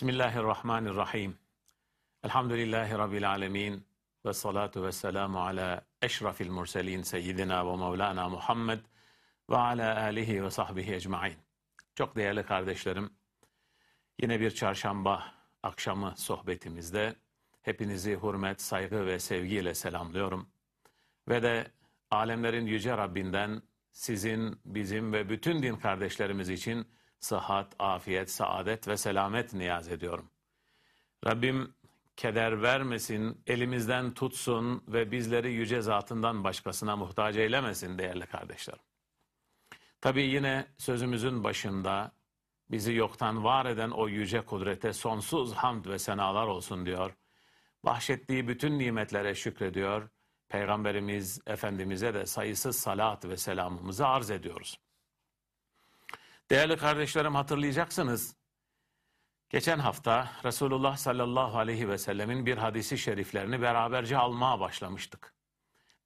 Bismillahirrahmanirrahim. Elhamdülillahi Rabbil alemin. Ve salatu ve selamu ala eşrafil murselin seyyidina ve mevlana Muhammed ve ala alihi ve sahbihi ecmain. Çok değerli kardeşlerim, yine bir çarşamba akşamı sohbetimizde hepinizi hürmet, saygı ve sevgiyle selamlıyorum. Ve de alemlerin yüce Rabbinden sizin, bizim ve bütün din kardeşlerimiz için sıhhat, afiyet, saadet ve selamet niyaz ediyorum. Rabbim keder vermesin, elimizden tutsun ve bizleri yüce zatından başkasına muhtaç eylemesin değerli kardeşlerim. Tabii yine sözümüzün başında bizi yoktan var eden o yüce kudrete sonsuz hamd ve senalar olsun diyor. Bahşettiği bütün nimetlere şükrediyor. Peygamberimiz Efendimiz'e de sayısız salat ve selamımızı arz ediyoruz. Değerli kardeşlerim hatırlayacaksınız. Geçen hafta Resulullah sallallahu aleyhi ve sellemin bir hadisi şeriflerini beraberce almaya başlamıştık.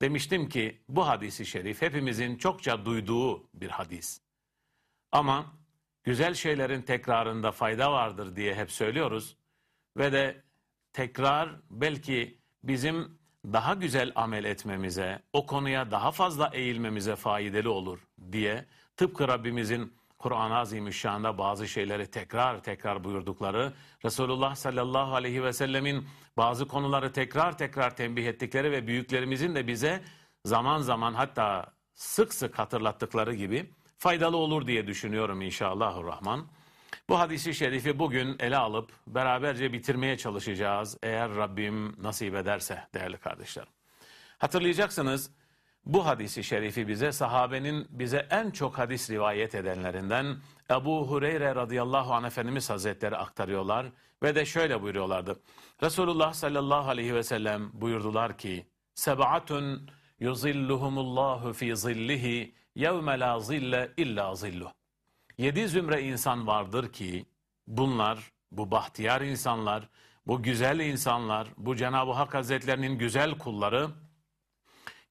Demiştim ki bu hadisi şerif hepimizin çokça duyduğu bir hadis. Ama güzel şeylerin tekrarında fayda vardır diye hep söylüyoruz. Ve de tekrar belki bizim daha güzel amel etmemize, o konuya daha fazla eğilmemize faydalı olur diye tıpkı Rabbimizin Kur'an-ı Azimüşşan'da bazı şeyleri tekrar tekrar buyurdukları, Resulullah sallallahu aleyhi ve sellemin bazı konuları tekrar tekrar tembih ettikleri ve büyüklerimizin de bize zaman zaman hatta sık sık hatırlattıkları gibi faydalı olur diye düşünüyorum inşallahurrahman. Bu hadisi şerifi bugün ele alıp beraberce bitirmeye çalışacağız eğer Rabbim nasip ederse değerli kardeşlerim. Hatırlayacaksınız bu hadisi şerifi bize sahabenin bize en çok hadis rivayet edenlerinden Ebu Hureyre radıyallahu anh Efendimiz Hazretleri aktarıyorlar ve de şöyle buyuruyorlardı. Resulullah sallallahu aleyhi ve sellem buyurdular ki Sebaatun yuzilluhumullahu fi zillihi yevme la zille illa zilluh. Yedi zümre insan vardır ki bunlar, bu bahtiyar insanlar, bu güzel insanlar, bu Cenab-ı Hak Hazretlerinin güzel kulları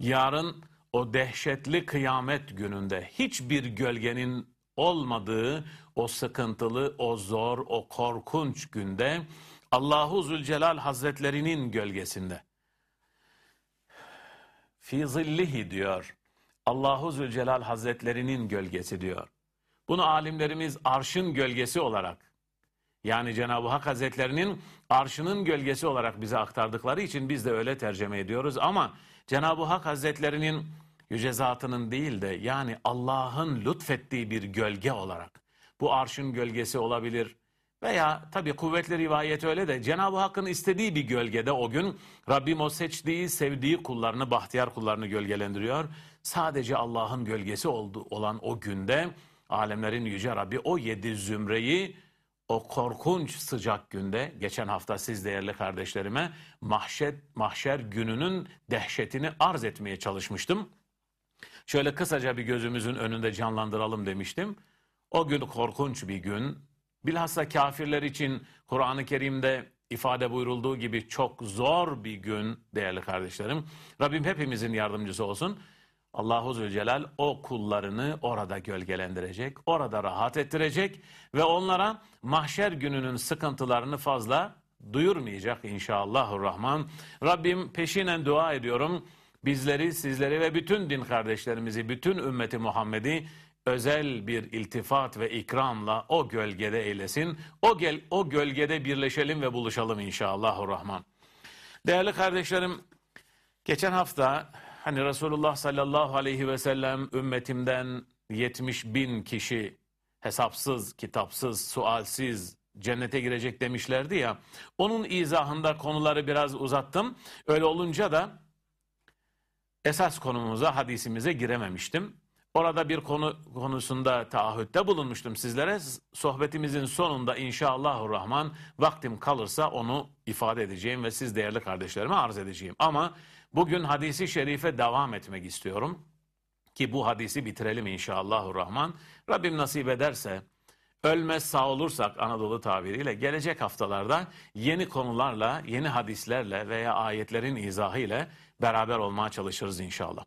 yarın o dehşetli kıyamet gününde hiçbir gölgenin olmadığı o sıkıntılı, o zor, o korkunç günde Allahu Zülcelal Hazretlerinin gölgesinde. Fi zillihi diyor. Allahu Zülcelal Hazretlerinin gölgesi diyor. Bunu alimlerimiz arşın gölgesi olarak yani Cenab-ı Hak Hazretlerinin arşının gölgesi olarak bize aktardıkları için biz de öyle tercüme ediyoruz. Ama Cenab-ı Hak Hazretlerinin yüce zatının değil de yani Allah'ın lütfettiği bir gölge olarak bu arşın gölgesi olabilir. Veya tabi kuvvetli rivayet öyle de Cenab-ı Hakk'ın istediği bir gölgede o gün Rabbim o seçtiği, sevdiği kullarını, bahtiyar kullarını gölgelendiriyor. Sadece Allah'ın gölgesi oldu, olan o günde alemlerin yüce Rabbi o yedi zümreyi o korkunç sıcak günde geçen hafta siz değerli kardeşlerime mahşer, mahşer gününün dehşetini arz etmeye çalışmıştım. Şöyle kısaca bir gözümüzün önünde canlandıralım demiştim. O gün korkunç bir gün. Bilhassa kafirler için Kur'an-ı Kerim'de ifade buyurulduğu gibi çok zor bir gün değerli kardeşlerim. Rabbim hepimizin yardımcısı olsun. Allahu Zülcelal o kullarını orada gölgelendirecek, orada rahat ettirecek ve onlara mahşer gününün sıkıntılarını fazla duyurmayacak inşallahurrahman. Rabbim peşinen dua ediyorum. Bizleri, sizleri ve bütün din kardeşlerimizi, bütün ümmeti Muhammed'i özel bir iltifat ve ikramla o gölgede eylesin. O, gel, o gölgede birleşelim ve buluşalım inşallahurrahman. Değerli kardeşlerim, geçen hafta hani Resulullah sallallahu aleyhi ve sellem ümmetimden 70 bin kişi hesapsız, kitapsız, sualsiz cennete girecek demişlerdi ya. Onun izahında konuları biraz uzattım. Öyle olunca da esas konumuza, hadisimize girememiştim. Orada bir konu konusunda taahhütte bulunmuştum sizlere. Sohbetimizin sonunda inşallahurrahman vaktim kalırsa onu ifade edeceğim ve siz değerli kardeşlerime arz edeceğim. Ama bugün hadisi şerife devam etmek istiyorum. Ki bu hadisi bitirelim inşallahurrahman. Rabbim nasip ederse ölmez sağ olursak Anadolu tabiriyle gelecek haftalarda yeni konularla, yeni hadislerle veya ayetlerin izahı ile beraber olmaya çalışırız inşallah.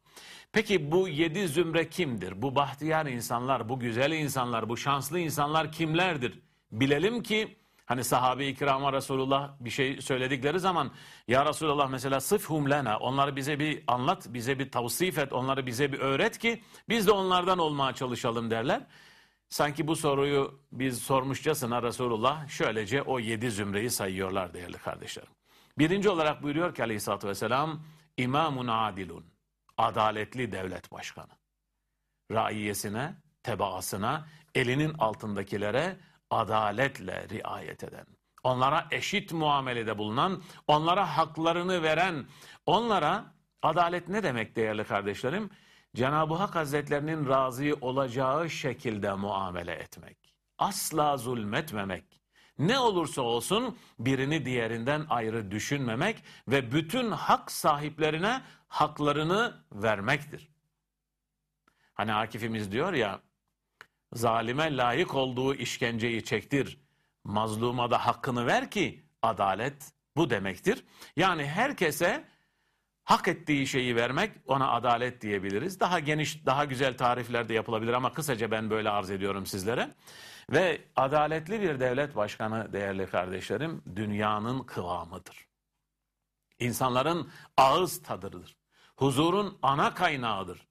Peki bu yedi zümre kimdir? Bu bahtiyar insanlar, bu güzel insanlar, bu şanslı insanlar kimlerdir? Bilelim ki Hani sahabe-i kirama Resulullah bir şey söyledikleri zaman ya Resulullah mesela sıfhum lena onları bize bir anlat, bize bir tavsif et, onları bize bir öğret ki biz de onlardan olmaya çalışalım derler. Sanki bu soruyu biz sormuşçasına Resulullah şöylece o yedi zümreyi sayıyorlar değerli kardeşlerim. Birinci olarak buyuruyor ki aleyhissalatü vesselam imamun adilun adaletli devlet başkanı. Raiyesine, tebaasına, elinin altındakilere adaletle riayet eden, onlara eşit muamelede bulunan, onlara haklarını veren, onlara adalet ne demek değerli kardeşlerim? Cenab-ı Hak Hazretlerinin razı olacağı şekilde muamele etmek. Asla zulmetmemek. Ne olursa olsun birini diğerinden ayrı düşünmemek ve bütün hak sahiplerine haklarını vermektir. Hani Akif'imiz diyor ya, zalime layık olduğu işkenceyi çektir, mazluma da hakkını ver ki adalet bu demektir. Yani herkese hak ettiği şeyi vermek ona adalet diyebiliriz. Daha geniş, daha güzel tarifler de yapılabilir ama kısaca ben böyle arz ediyorum sizlere. Ve adaletli bir devlet başkanı değerli kardeşlerim dünyanın kıvamıdır. İnsanların ağız tadıdır. Huzurun ana kaynağıdır.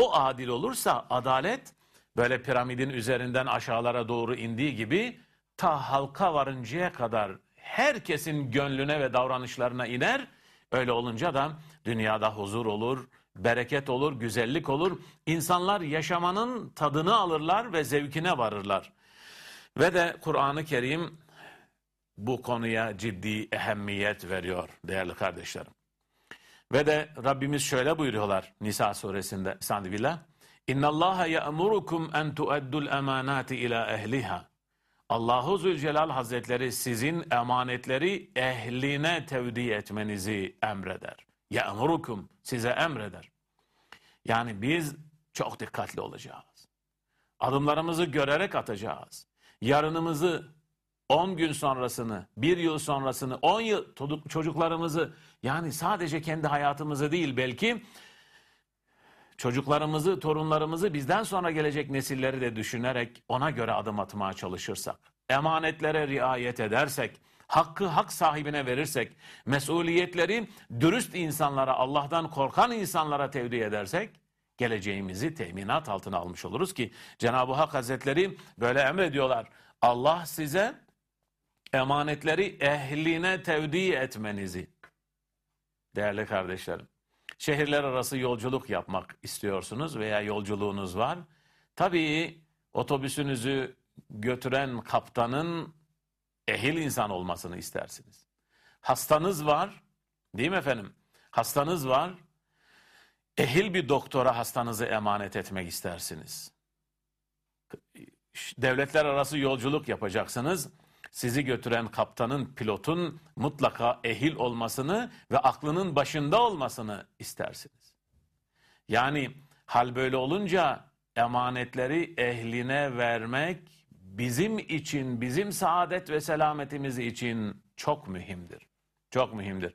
O adil olursa adalet böyle piramidin üzerinden aşağılara doğru indiği gibi ta halka varıncaya kadar herkesin gönlüne ve davranışlarına iner. Öyle olunca da dünyada huzur olur, bereket olur, güzellik olur. İnsanlar yaşamanın tadını alırlar ve zevkine varırlar. Ve de Kur'an-ı Kerim bu konuya ciddi ehemmiyet veriyor değerli kardeşlerim. Ve de Rabbimiz şöyle buyuruyorlar Nisa suresinde. Estağfirullah. İnna Allah ya'murukum en tu'addul emanati ila ehliha. Allahu Zülcelal Hazretleri sizin emanetleri ehline tevdi etmenizi emreder. Ya'murukum size emreder. Yani biz çok dikkatli olacağız. Adımlarımızı görerek atacağız. Yarınımızı 10 gün sonrasını, bir yıl sonrasını, 10 yıl çocuklarımızı yani sadece kendi hayatımızı değil belki çocuklarımızı, torunlarımızı bizden sonra gelecek nesilleri de düşünerek ona göre adım atmaya çalışırsak, emanetlere riayet edersek, hakkı hak sahibine verirsek, mesuliyetleri dürüst insanlara, Allah'tan korkan insanlara tevdi edersek, geleceğimizi teminat altına almış oluruz ki Cenab-ı Hak Hazretleri böyle emrediyorlar. Allah size emanetleri ehline tevdi etmenizi. Değerli kardeşlerim, şehirler arası yolculuk yapmak istiyorsunuz veya yolculuğunuz var. Tabii otobüsünüzü götüren kaptanın ehil insan olmasını istersiniz. Hastanız var, değil mi efendim? Hastanız var, ehil bir doktora hastanızı emanet etmek istersiniz. Devletler arası yolculuk yapacaksınız sizi götüren kaptanın, pilotun mutlaka ehil olmasını ve aklının başında olmasını istersiniz. Yani hal böyle olunca emanetleri ehline vermek bizim için, bizim saadet ve selametimiz için çok mühimdir. Çok mühimdir.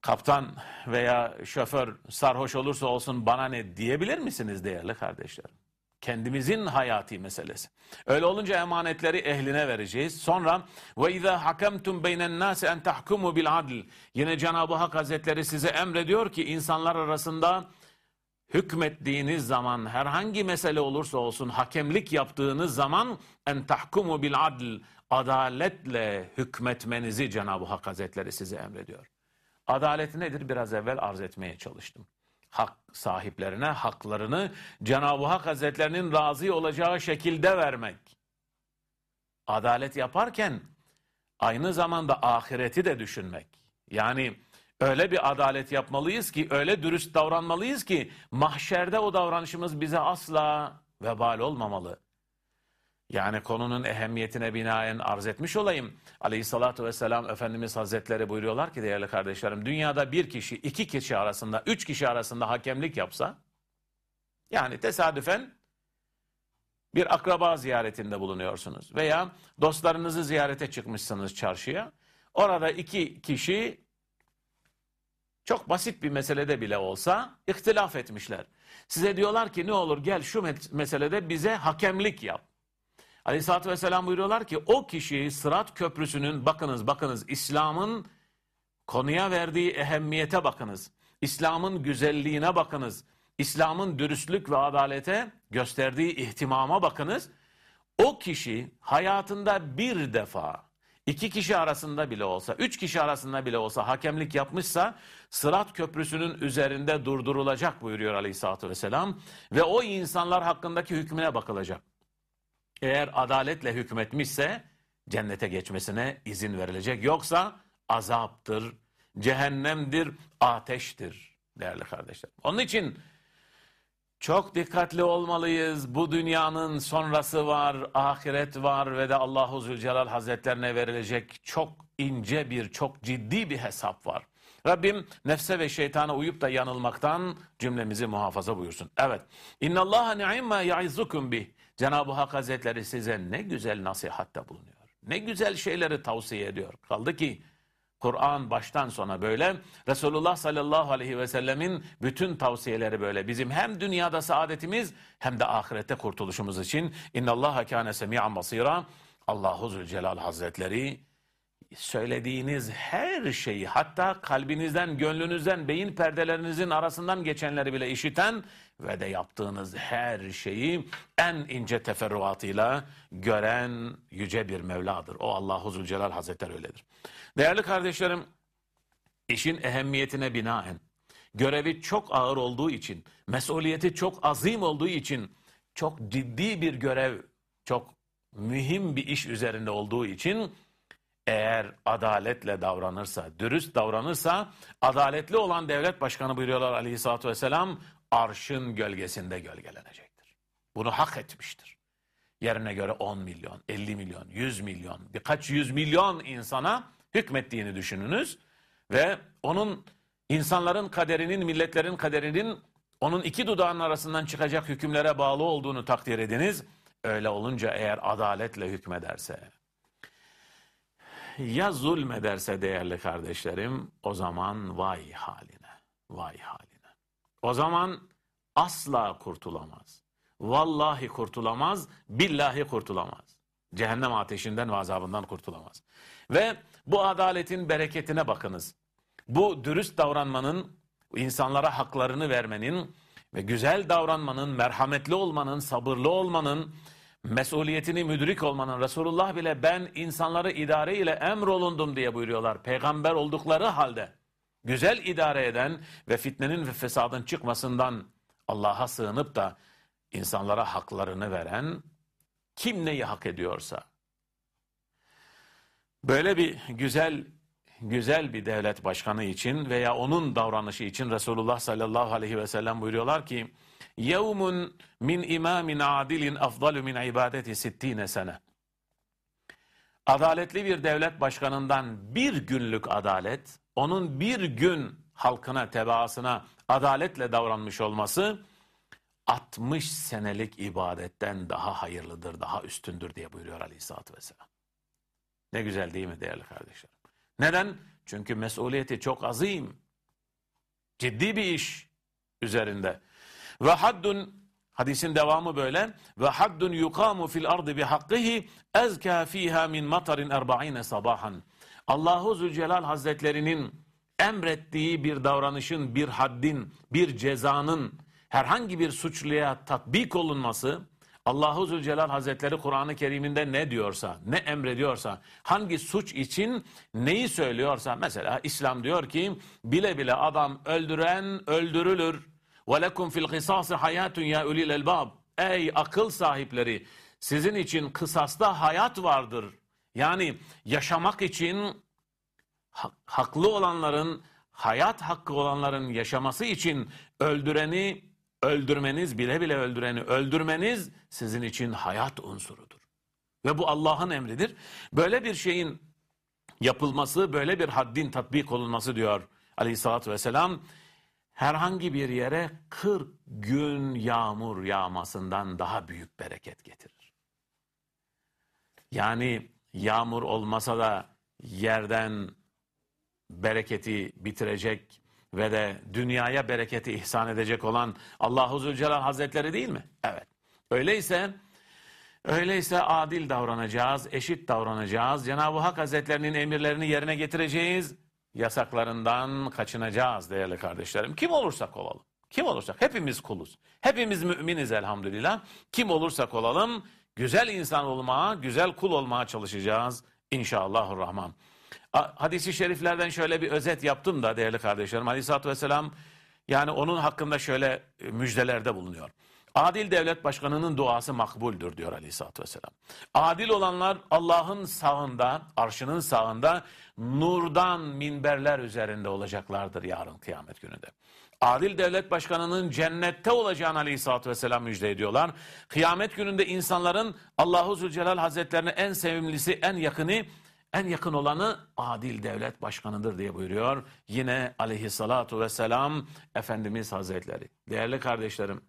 Kaptan veya şoför sarhoş olursa olsun bana ne diyebilir misiniz değerli kardeşlerim? Kendimizin hayati meselesi. Öyle olunca emanetleri ehline vereceğiz. Sonra ve izâ hakemtum beynen nâse en tahkumu bil adl. Yine Cenab-ı Hak Hazretleri size emrediyor ki insanlar arasında hükmettiğiniz zaman herhangi mesele olursa olsun hakemlik yaptığınız zaman en tahkumu bil adl adaletle hükmetmenizi Cenab-ı Hak Hazretleri size emrediyor. Adalet nedir? Biraz evvel arz etmeye çalıştım hak sahiplerine haklarını Cenab-ı Hak Hazretlerinin razı olacağı şekilde vermek. Adalet yaparken aynı zamanda ahireti de düşünmek. Yani öyle bir adalet yapmalıyız ki, öyle dürüst davranmalıyız ki mahşerde o davranışımız bize asla vebal olmamalı. Yani konunun ehemmiyetine binaen arz etmiş olayım. Aleyhissalatü vesselam Efendimiz Hazretleri buyuruyorlar ki değerli kardeşlerim, dünyada bir kişi, iki kişi arasında, üç kişi arasında hakemlik yapsa, yani tesadüfen bir akraba ziyaretinde bulunuyorsunuz veya dostlarınızı ziyarete çıkmışsınız çarşıya. Orada iki kişi çok basit bir meselede bile olsa ihtilaf etmişler. Size diyorlar ki ne olur gel şu meselede bize hakemlik yap. Aleyhisselatü Vesselam buyuruyorlar ki o kişi Sırat Köprüsü'nün bakınız bakınız İslam'ın konuya verdiği ehemmiyete bakınız. İslam'ın güzelliğine bakınız. İslam'ın dürüstlük ve adalete gösterdiği ihtimama bakınız. O kişi hayatında bir defa iki kişi arasında bile olsa, üç kişi arasında bile olsa hakemlik yapmışsa Sırat Köprüsü'nün üzerinde durdurulacak buyuruyor Aleyhisselatü Vesselam ve o insanlar hakkındaki hükmüne bakılacak. Eğer adaletle hükmetmişse cennete geçmesine izin verilecek. Yoksa azaptır, cehennemdir, ateştir değerli kardeşler. Onun için çok dikkatli olmalıyız. Bu dünyanın sonrası var, ahiret var ve de Allahu Zülcelal Hazretlerine verilecek çok ince bir, çok ciddi bir hesap var. Rabbim nefse ve şeytana uyup da yanılmaktan cümlemizi muhafaza buyursun. Evet. İnna Allah ni'ma ya'izukum bih. Cenab-ı Hak Hazretleri size ne güzel nasihatte bulunuyor. Ne güzel şeyleri tavsiye ediyor. Kaldı ki Kur'an baştan sona böyle. Resulullah sallallahu aleyhi ve sellemin bütün tavsiyeleri böyle. Bizim hem dünyada saadetimiz hem de ahirette kurtuluşumuz için. İnna Allah kâne semi'an basira. Allahu Zülcelal Hazretleri söylediğiniz her şeyi hatta kalbinizden, gönlünüzden, beyin perdelerinizin arasından geçenleri bile işiten ve de yaptığınız her şeyi en ince teferruatıyla gören yüce bir Mevladır. O Allahu Zülcelal Hazretleri öyledir. Değerli kardeşlerim, işin ehemmiyetine binaen, görevi çok ağır olduğu için, mesuliyeti çok azim olduğu için, çok ciddi bir görev, çok mühim bir iş üzerinde olduğu için eğer adaletle davranırsa, dürüst davranırsa, adaletli olan devlet başkanı buyuruyorlar aleyhissalatü vesselam, arşın gölgesinde gölgelenecektir. Bunu hak etmiştir. Yerine göre 10 milyon, 50 milyon, 100 milyon, birkaç yüz milyon insana hükmettiğini düşününüz. Ve onun insanların kaderinin, milletlerin kaderinin onun iki dudağının arasından çıkacak hükümlere bağlı olduğunu takdir ediniz. Öyle olunca eğer adaletle hükmederse, ya zulmederse değerli kardeşlerim o zaman vay haline, vay haline. O zaman asla kurtulamaz. Vallahi kurtulamaz, billahi kurtulamaz. Cehennem ateşinden ve azabından kurtulamaz. Ve bu adaletin bereketine bakınız. Bu dürüst davranmanın, insanlara haklarını vermenin ve güzel davranmanın, merhametli olmanın, sabırlı olmanın, mesuliyetini müdrik olmanın Resulullah bile ben insanları idare ile emrolundum diye buyuruyorlar. Peygamber oldukları halde güzel idare eden ve fitnenin ve fesadın çıkmasından Allah'a sığınıp da insanlara haklarını veren kim neyi hak ediyorsa. Böyle bir güzel güzel bir devlet başkanı için veya onun davranışı için Resulullah sallallahu aleyhi ve sellem buyuruyorlar ki yevmun min imamin adilin afdalu min ibadeti sittine sene. Adaletli bir devlet başkanından bir günlük adalet onun bir gün halkına, tebaasına adaletle davranmış olması 60 senelik ibadetten daha hayırlıdır, daha üstündür diye buyuruyor Aleyhisselatü Vesselam. Ne güzel değil mi değerli kardeşlerim? Neden? Çünkü mesuliyeti çok azim. Ciddi bir iş üzerinde. Ve haddun hadisin devamı böyle. Ve haddun yukamu fil ardı bi hakkihi ezka fiha min matarin erba'ine sabahan. Allahu Zülcelal Hazretlerinin emrettiği bir davranışın, bir haddin, bir cezanın herhangi bir suçluya tatbik olunması Allahu Zülcelal Hazretleri Kur'an-ı Kerim'inde ne diyorsa, ne emrediyorsa, hangi suç için neyi söylüyorsa mesela İslam diyor ki bile bile adam öldüren öldürülür. وَلَكُمْ fil الْقِسَاسِ hayatun ya ulil elbab. Ey akıl sahipleri sizin için kısasta hayat vardır. yani yaşamak için haklı olanların, hayat hakkı olanların yaşaması için öldüreni öldürmeniz, bile bile öldüreni öldürmeniz sizin için hayat unsurudur. Ve bu Allah'ın emridir. Böyle bir şeyin yapılması, böyle bir haddin tatbik olunması diyor aleyhissalatü vesselam, herhangi bir yere 40 gün yağmur yağmasından daha büyük bereket getirir. Yani yağmur olmasa da yerden bereketi bitirecek ve de dünyaya bereketi ihsan edecek olan Allahu Zülcelal Hazretleri değil mi? Evet. Öyleyse Öyleyse adil davranacağız, eşit davranacağız. Cenab-ı Hak Hazretlerinin emirlerini yerine getireceğiz. Yasaklarından kaçınacağız değerli kardeşlerim. Kim olursak olalım. Kim olursak hepimiz kuluz. Hepimiz müminiz elhamdülillah. Kim olursak olalım güzel insan olmaya, güzel kul olmaya çalışacağız inşallahurrahman. Hadisi şeriflerden şöyle bir özet yaptım da değerli kardeşlerim. Aleyhisselatü Vesselam yani onun hakkında şöyle e, müjdelerde bulunuyor. Adil devlet başkanının duası makbuldür diyor Aleyhisselatü Vesselam. Adil olanlar Allah'ın sağında, arşının sağında nurdan minberler üzerinde olacaklardır yarın kıyamet gününde. Adil devlet başkanının cennette olacağını aleyhissalatü vesselam müjde ediyorlar. Kıyamet gününde insanların Allahu Zülcelal Hazretlerine en sevimlisi, en yakını, en yakın olanı adil devlet başkanıdır diye buyuruyor. Yine aleyhissalatu vesselam Efendimiz Hazretleri. Değerli kardeşlerim,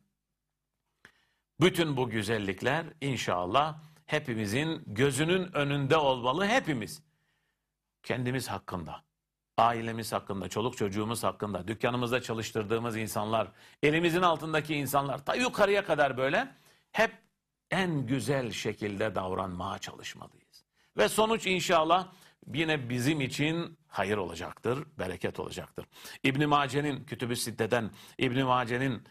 bütün bu güzellikler inşallah hepimizin gözünün önünde olmalı hepimiz. Kendimiz hakkında, ailemiz hakkında, çoluk çocuğumuz hakkında, dükkanımızda çalıştırdığımız insanlar, elimizin altındaki insanlar, ta yukarıya kadar böyle hep en güzel şekilde davranmaya çalışmalıyız. Ve sonuç inşallah yine bizim için hayır olacaktır, bereket olacaktır. İbn Mace'nin Kütüb-ü Sitte'den İbn Mace'nin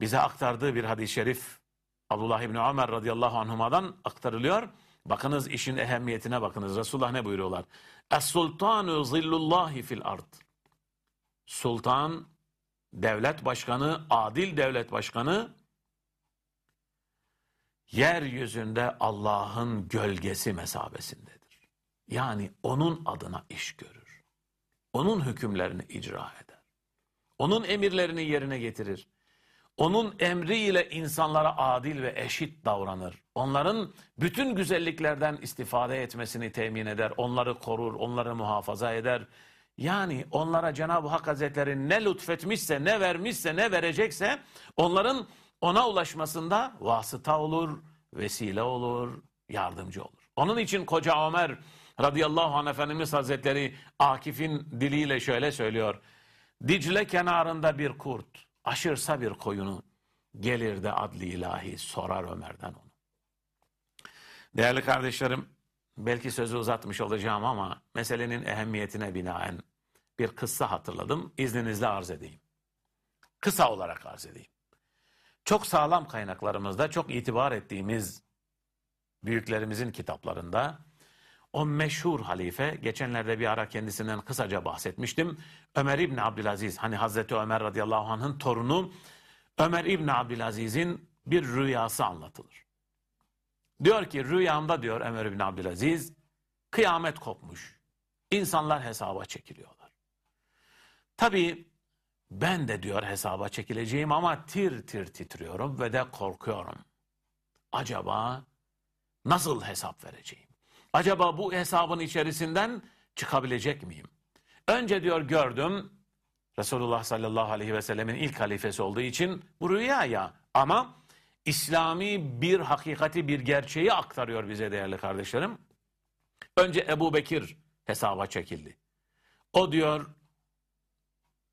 bize aktardığı bir hadis-i şerif Abdullah İbni Ömer radıyallahu anhuma'dan aktarılıyor. Bakınız işin ehemmiyetine bakınız. Resulullah ne buyuruyorlar? Es-sultanu zillullahi fil ard. Sultan, devlet başkanı, adil devlet başkanı yeryüzünde Allah'ın gölgesi mesabesindedir. Yani onun adına iş görür. Onun hükümlerini icra eder. Onun emirlerini yerine getirir. Onun emriyle insanlara adil ve eşit davranır. Onların bütün güzelliklerden istifade etmesini temin eder. Onları korur, onları muhafaza eder. Yani onlara Cenab-ı Hak Hazretleri ne lütfetmişse, ne vermişse, ne verecekse onların ona ulaşmasında vasıta olur, vesile olur, yardımcı olur. Onun için koca Ömer radıyallahu anh Efendimiz Hazretleri Akif'in diliyle şöyle söylüyor. Dicle kenarında bir kurt aşırsa bir koyunu gelir de adli ilahi sorar Ömer'den onu. Değerli kardeşlerim belki sözü uzatmış olacağım ama meselenin ehemmiyetine binaen bir kıssa hatırladım. İzninizle arz edeyim. Kısa olarak arz edeyim. Çok sağlam kaynaklarımızda çok itibar ettiğimiz büyüklerimizin kitaplarında o meşhur halife, geçenlerde bir ara kendisinden kısaca bahsetmiştim. Ömer İbni Abdülaziz, hani Hazreti Ömer radıyallahu anh'ın torunu Ömer İbni Abdülaziz'in bir rüyası anlatılır. Diyor ki rüyamda diyor Ömer İbni Abdülaziz, kıyamet kopmuş. İnsanlar hesaba çekiliyorlar. Tabii ben de diyor hesaba çekileceğim ama tir tir titriyorum ve de korkuyorum. Acaba nasıl hesap vereceğim? Acaba bu hesabın içerisinden çıkabilecek miyim? Önce diyor gördüm Resulullah sallallahu aleyhi ve sellemin ilk halifesi olduğu için bu rüya ya ama İslami bir hakikati bir gerçeği aktarıyor bize değerli kardeşlerim. Önce Ebu Bekir hesaba çekildi. O diyor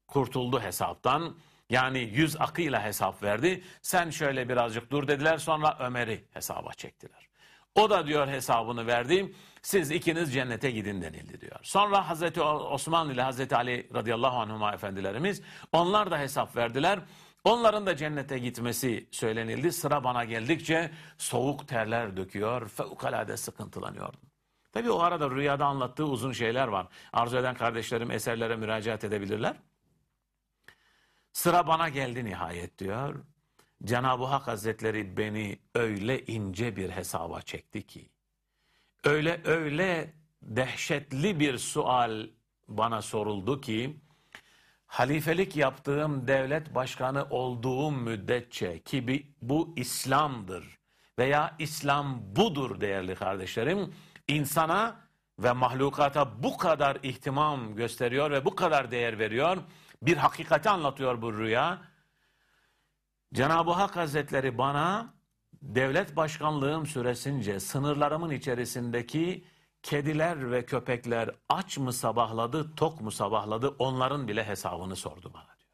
kurtuldu hesaptan. Yani yüz akıyla hesap verdi. Sen şöyle birazcık dur dediler sonra Ömer'i hesaba çektiler. O da diyor hesabını verdi. Siz ikiniz cennete gidin denildi diyor. Sonra Hazreti Osman ile Hazreti Ali radıyallahu anhuma efendilerimiz onlar da hesap verdiler. Onların da cennete gitmesi söylenildi. Sıra bana geldikçe soğuk terler döküyor, fevkalade sıkıntılanıyordum. Tabi o arada rüyada anlattığı uzun şeyler var. Arzu eden kardeşlerim eserlere müracaat edebilirler. Sıra bana geldi nihayet diyor. Cenab-ı Hak Hazretleri beni öyle ince bir hesaba çekti ki, öyle öyle dehşetli bir sual bana soruldu ki, halifelik yaptığım devlet başkanı olduğum müddetçe ki bu İslam'dır veya İslam budur değerli kardeşlerim, insana ve mahlukata bu kadar ihtimam gösteriyor ve bu kadar değer veriyor, bir hakikati anlatıyor bu rüya, Cenab-ı Hak Hazretleri bana devlet başkanlığım süresince sınırlarımın içerisindeki kediler ve köpekler aç mı sabahladı, tok mu sabahladı onların bile hesabını sordu bana diyor.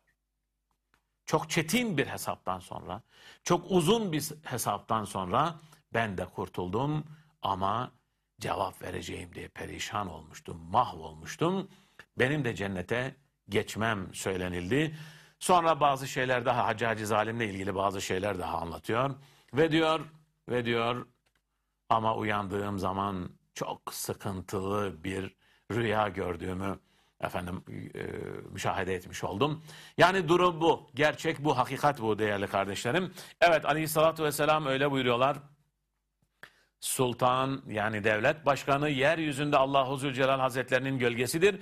Çok çetin bir hesaptan sonra, çok uzun bir hesaptan sonra Ben de kurtuldum ama cevap vereceğim diye perişan olmuştum, mahvolmuştum. Benim de cennete geçmem söylenildi. Sonra bazı şeyler daha Hacı Zalim'le ilgili bazı şeyler daha anlatıyor. Ve diyor, ve diyor ama uyandığım zaman çok sıkıntılı bir rüya gördüğümü efendim e, müşahede etmiş oldum. Yani durum bu. Gerçek bu, hakikat bu değerli kardeşlerim. Evet aleyhissalatü vesselam öyle buyuruyorlar. Sultan yani devlet başkanı yeryüzünde Allahu Zülcelal Hazretlerinin gölgesidir.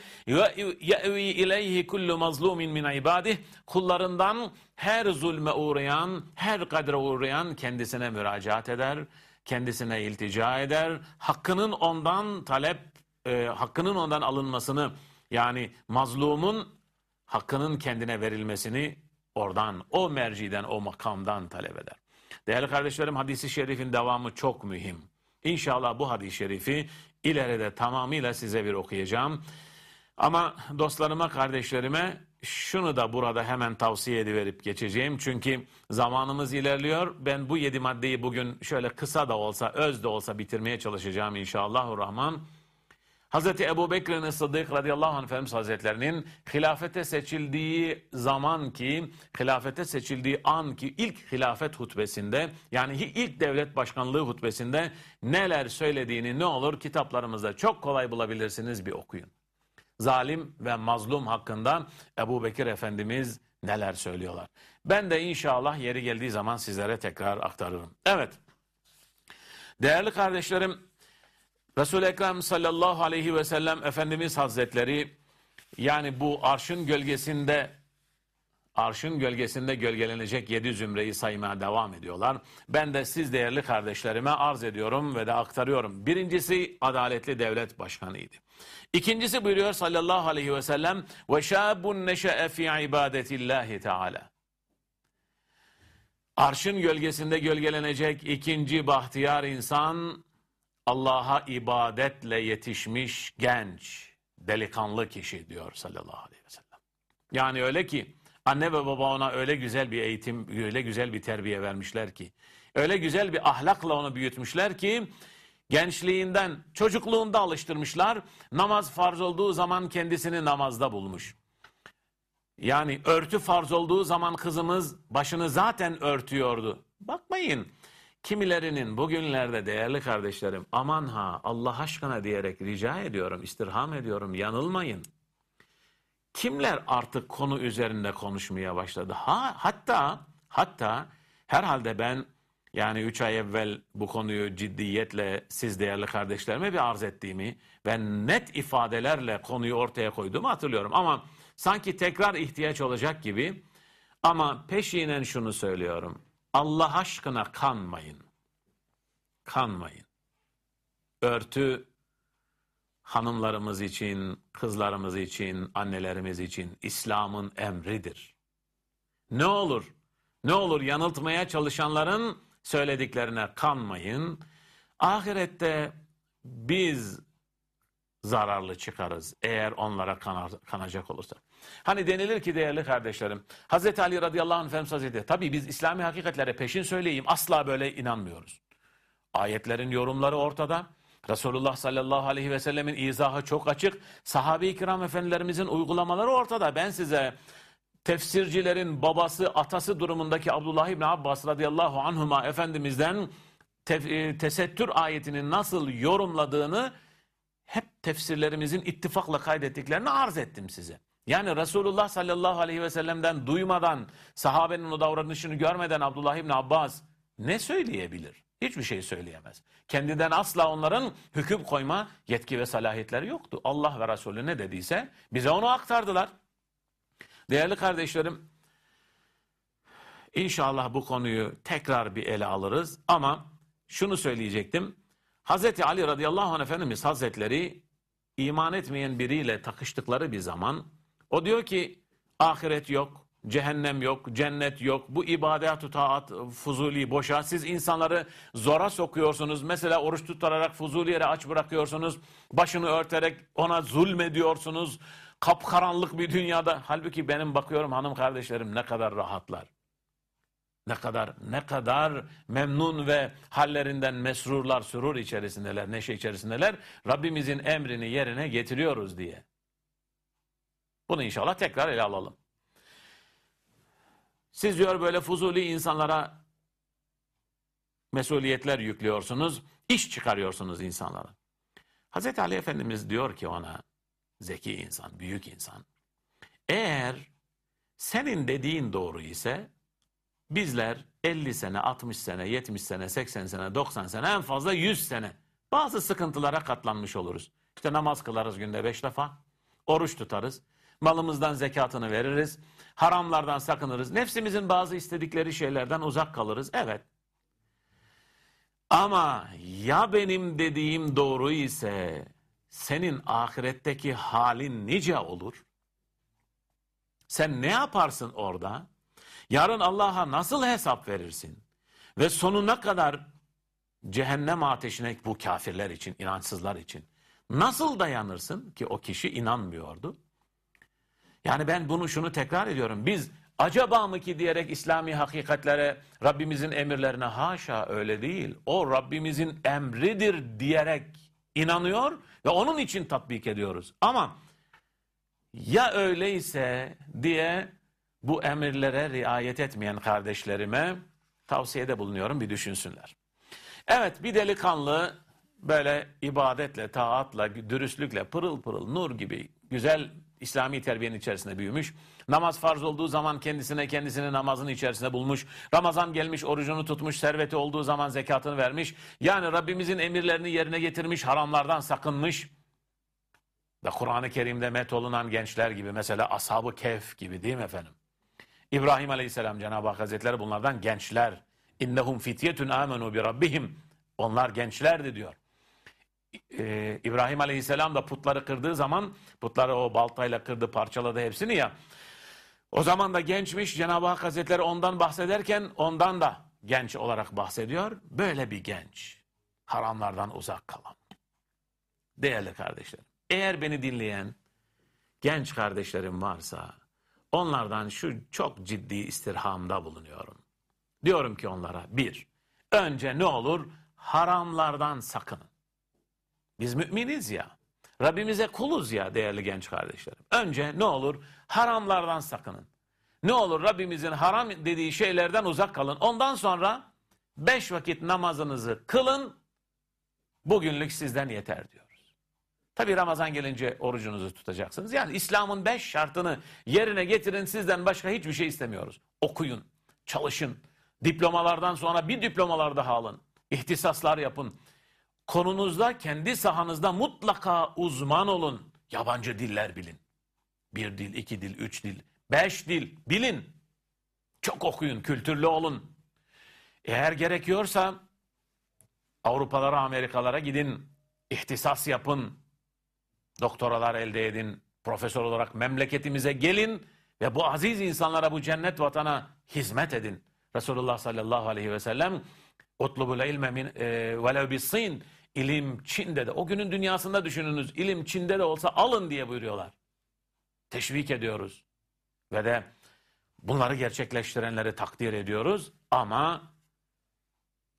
Ye'vi ileyhi kullu mazlumin min ibadih. Kullarından her zulme uğrayan, her kadre uğrayan kendisine müracaat eder, kendisine iltica eder. Hakkının ondan talep, e, hakkının ondan alınmasını yani mazlumun hakkının kendine verilmesini oradan, o merciden, o makamdan talep eder. Değerli kardeşlerim hadisi şerifin devamı çok mühim. İnşallah bu hadis-i şerifi ileride tamamıyla size bir okuyacağım. Ama dostlarıma, kardeşlerime şunu da burada hemen tavsiye ediverip geçeceğim. Çünkü zamanımız ilerliyor. Ben bu yedi maddeyi bugün şöyle kısa da olsa, öz de olsa bitirmeye çalışacağım inşallahurrahman. Hazreti Ebu Bekir'in Sıddık radıyallahu anh Efendimiz Hazretlerinin hilafete seçildiği zaman ki, hilafete seçildiği an ki ilk hilafet hutbesinde yani ilk devlet başkanlığı hutbesinde neler söylediğini ne olur kitaplarımızda çok kolay bulabilirsiniz bir okuyun. Zalim ve mazlum hakkında Ebu Bekir Efendimiz neler söylüyorlar. Ben de inşallah yeri geldiği zaman sizlere tekrar aktarırım. Evet, değerli kardeşlerim Resul-i Ekrem sallallahu aleyhi ve sellem Efendimiz Hazretleri yani bu arşın gölgesinde arşın gölgesinde gölgelenecek yedi zümreyi saymaya devam ediyorlar. Ben de siz değerli kardeşlerime arz ediyorum ve de aktarıyorum. Birincisi adaletli devlet başkanıydı. İkincisi buyuruyor sallallahu aleyhi ve sellem ve şabun neşe'e fi ibadetillahi teala. Arşın gölgesinde gölgelenecek ikinci bahtiyar insan Allah'a ibadetle yetişmiş genç, delikanlı kişi diyor sallallahu aleyhi ve sellem. Yani öyle ki anne ve baba ona öyle güzel bir eğitim, öyle güzel bir terbiye vermişler ki, öyle güzel bir ahlakla onu büyütmüşler ki, gençliğinden, çocukluğunda alıştırmışlar. Namaz farz olduğu zaman kendisini namazda bulmuş. Yani örtü farz olduğu zaman kızımız başını zaten örtüyordu. Bakmayın Kimilerinin bugünlerde değerli kardeşlerim aman ha Allah aşkına diyerek rica ediyorum, istirham ediyorum yanılmayın. Kimler artık konu üzerinde konuşmaya başladı? Ha, hatta hatta herhalde ben yani üç ay evvel bu konuyu ciddiyetle siz değerli kardeşlerime bir arz ettiğimi ve net ifadelerle konuyu ortaya koyduğumu hatırlıyorum. Ama sanki tekrar ihtiyaç olacak gibi ama peşinen şunu söylüyorum. Allah aşkına kanmayın. Kanmayın. Örtü hanımlarımız için, kızlarımız için, annelerimiz için İslam'ın emridir. Ne olur, ne olur yanıltmaya çalışanların söylediklerine kanmayın. Ahirette biz zararlı çıkarız eğer onlara kanacak olursa. Hani denilir ki değerli kardeşlerim, Hazreti Ali radıyallahu anh Efendimiz Hazretleri, tabii biz İslami hakikatlere peşin söyleyeyim asla böyle inanmıyoruz. Ayetlerin yorumları ortada. Resulullah sallallahu aleyhi ve sellemin izahı çok açık. Sahabe-i kiram efendilerimizin uygulamaları ortada. Ben size tefsircilerin babası, atası durumundaki Abdullah İbni Abbas radıyallahu anhuma efendimizden te tesettür ayetinin nasıl yorumladığını hep tefsirlerimizin ittifakla kaydettiklerini arz ettim size. Yani Resulullah sallallahu aleyhi ve sellem'den duymadan, sahabenin o davranışını görmeden Abdullah İbni Abbas ne söyleyebilir? Hiçbir şey söyleyemez. Kendinden asla onların hüküm koyma yetki ve salahiyetleri yoktu. Allah ve Resulü ne dediyse bize onu aktardılar. Değerli kardeşlerim, inşallah bu konuyu tekrar bir ele alırız ama şunu söyleyecektim. Hazreti Ali radıyallahu anh Efendimiz Hazretleri iman etmeyen biriyle takıştıkları bir zaman o diyor ki ahiret yok, cehennem yok, cennet yok, bu ibadet taat fuzuli boşa. Siz insanları zora sokuyorsunuz. Mesela oruç tutarak fuzuli yere aç bırakıyorsunuz. Başını örterek ona zulmediyorsunuz. Kapkaranlık bir dünyada. Halbuki benim bakıyorum hanım kardeşlerim ne kadar rahatlar. Ne kadar ne kadar memnun ve hallerinden mesrurlar, sürur içerisindeler, neşe içerisindeler. Rabbimizin emrini yerine getiriyoruz diye. Bunu inşallah tekrar ele alalım. Siz diyor böyle fuzuli insanlara mesuliyetler yüklüyorsunuz, iş çıkarıyorsunuz insanlara. Hazreti Ali Efendimiz diyor ki ona, zeki insan, büyük insan, eğer senin dediğin doğru ise bizler 50 sene, 60 sene, 70 sene, 80 sene, 90 sene, en fazla 100 sene bazı sıkıntılara katlanmış oluruz. İşte namaz kılarız günde 5 defa, oruç tutarız, malımızdan zekatını veririz, haramlardan sakınırız, nefsimizin bazı istedikleri şeylerden uzak kalırız. Evet. Ama ya benim dediğim doğru ise senin ahiretteki halin nice olur? Sen ne yaparsın orada? Yarın Allah'a nasıl hesap verirsin? Ve sonuna kadar cehennem ateşine bu kafirler için, inançsızlar için nasıl dayanırsın ki o kişi inanmıyordu? Yani ben bunu şunu tekrar ediyorum. Biz acaba mı ki diyerek İslami hakikatlere, Rabbimizin emirlerine haşa öyle değil. O Rabbimizin emridir diyerek inanıyor ve onun için tatbik ediyoruz. Ama ya öyleyse diye bu emirlere riayet etmeyen kardeşlerime tavsiyede bulunuyorum bir düşünsünler. Evet bir delikanlı böyle ibadetle, taatla, dürüstlükle pırıl pırıl nur gibi güzel İslami terbiyenin içerisinde büyümüş. Namaz farz olduğu zaman kendisine kendisini namazın içerisinde bulmuş. Ramazan gelmiş orucunu tutmuş, serveti olduğu zaman zekatını vermiş. Yani Rabbimizin emirlerini yerine getirmiş, haramlardan sakınmış. Ve Kur'an-ı Kerim'de met olunan gençler gibi mesela Ashab-ı Kehf gibi değil mi efendim? İbrahim Aleyhisselam Cenab-ı Hak Hazretleri bunlardan gençler. İnnehum fityetun amenu bi rabbihim. Onlar gençlerdi diyor. Ee, İbrahim Aleyhisselam da putları kırdığı zaman putları o baltayla kırdı parçaladı hepsini ya. O zaman da gençmiş Cenab-ı Hak Hazretleri ondan bahsederken ondan da genç olarak bahsediyor. Böyle bir genç. Haramlardan uzak kalan. Değerli kardeşlerim. Eğer beni dinleyen genç kardeşlerim varsa onlardan şu çok ciddi istirhamda bulunuyorum. Diyorum ki onlara bir, önce ne olur haramlardan sakının. Biz müminiz ya. Rabbimize kuluz ya değerli genç kardeşlerim. Önce ne olur haramlardan sakının. Ne olur Rabbimizin haram dediği şeylerden uzak kalın. Ondan sonra beş vakit namazınızı kılın. Bugünlük sizden yeter diyoruz. Tabi Ramazan gelince orucunuzu tutacaksınız. Yani İslam'ın beş şartını yerine getirin sizden başka hiçbir şey istemiyoruz. Okuyun, çalışın. Diplomalardan sonra bir diplomalar daha alın. İhtisaslar yapın konunuzda kendi sahanızda mutlaka uzman olun. Yabancı diller bilin. Bir dil, iki dil, üç dil, beş dil bilin. Çok okuyun, kültürlü olun. Eğer gerekiyorsa Avrupalara, Amerikalara gidin. ihtisas yapın. Doktoralar elde edin. Profesör olarak memleketimize gelin ve bu aziz insanlara bu cennet vatana hizmet edin. Resulullah sallallahu aleyhi ve sellem ilme min e, velev bis-sin İlim Çin'de de o günün dünyasında düşününüz ilim Çin'de de olsa alın diye buyuruyorlar. Teşvik ediyoruz. Ve de bunları gerçekleştirenleri takdir ediyoruz ama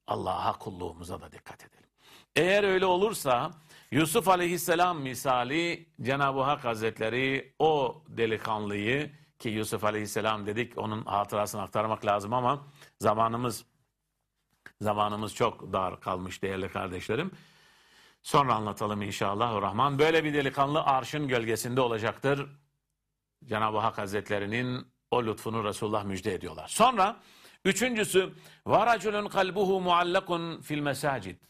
Allah'a kulluğumuza da dikkat edelim. Eğer öyle olursa Yusuf Aleyhisselam misali Cenab-ı Hak Hazretleri o delikanlıyı ki Yusuf Aleyhisselam dedik onun hatırasını aktarmak lazım ama zamanımız Zamanımız çok dar kalmış değerli kardeşlerim. Sonra anlatalım inşallah. Rahman böyle bir delikanlı arşın gölgesinde olacaktır. Cenab-ı Hak Hazretlerinin o lütfunu Resulullah müjde ediyorlar. Sonra üçüncüsü varaculun kalbuhu muallakun fil mesacid.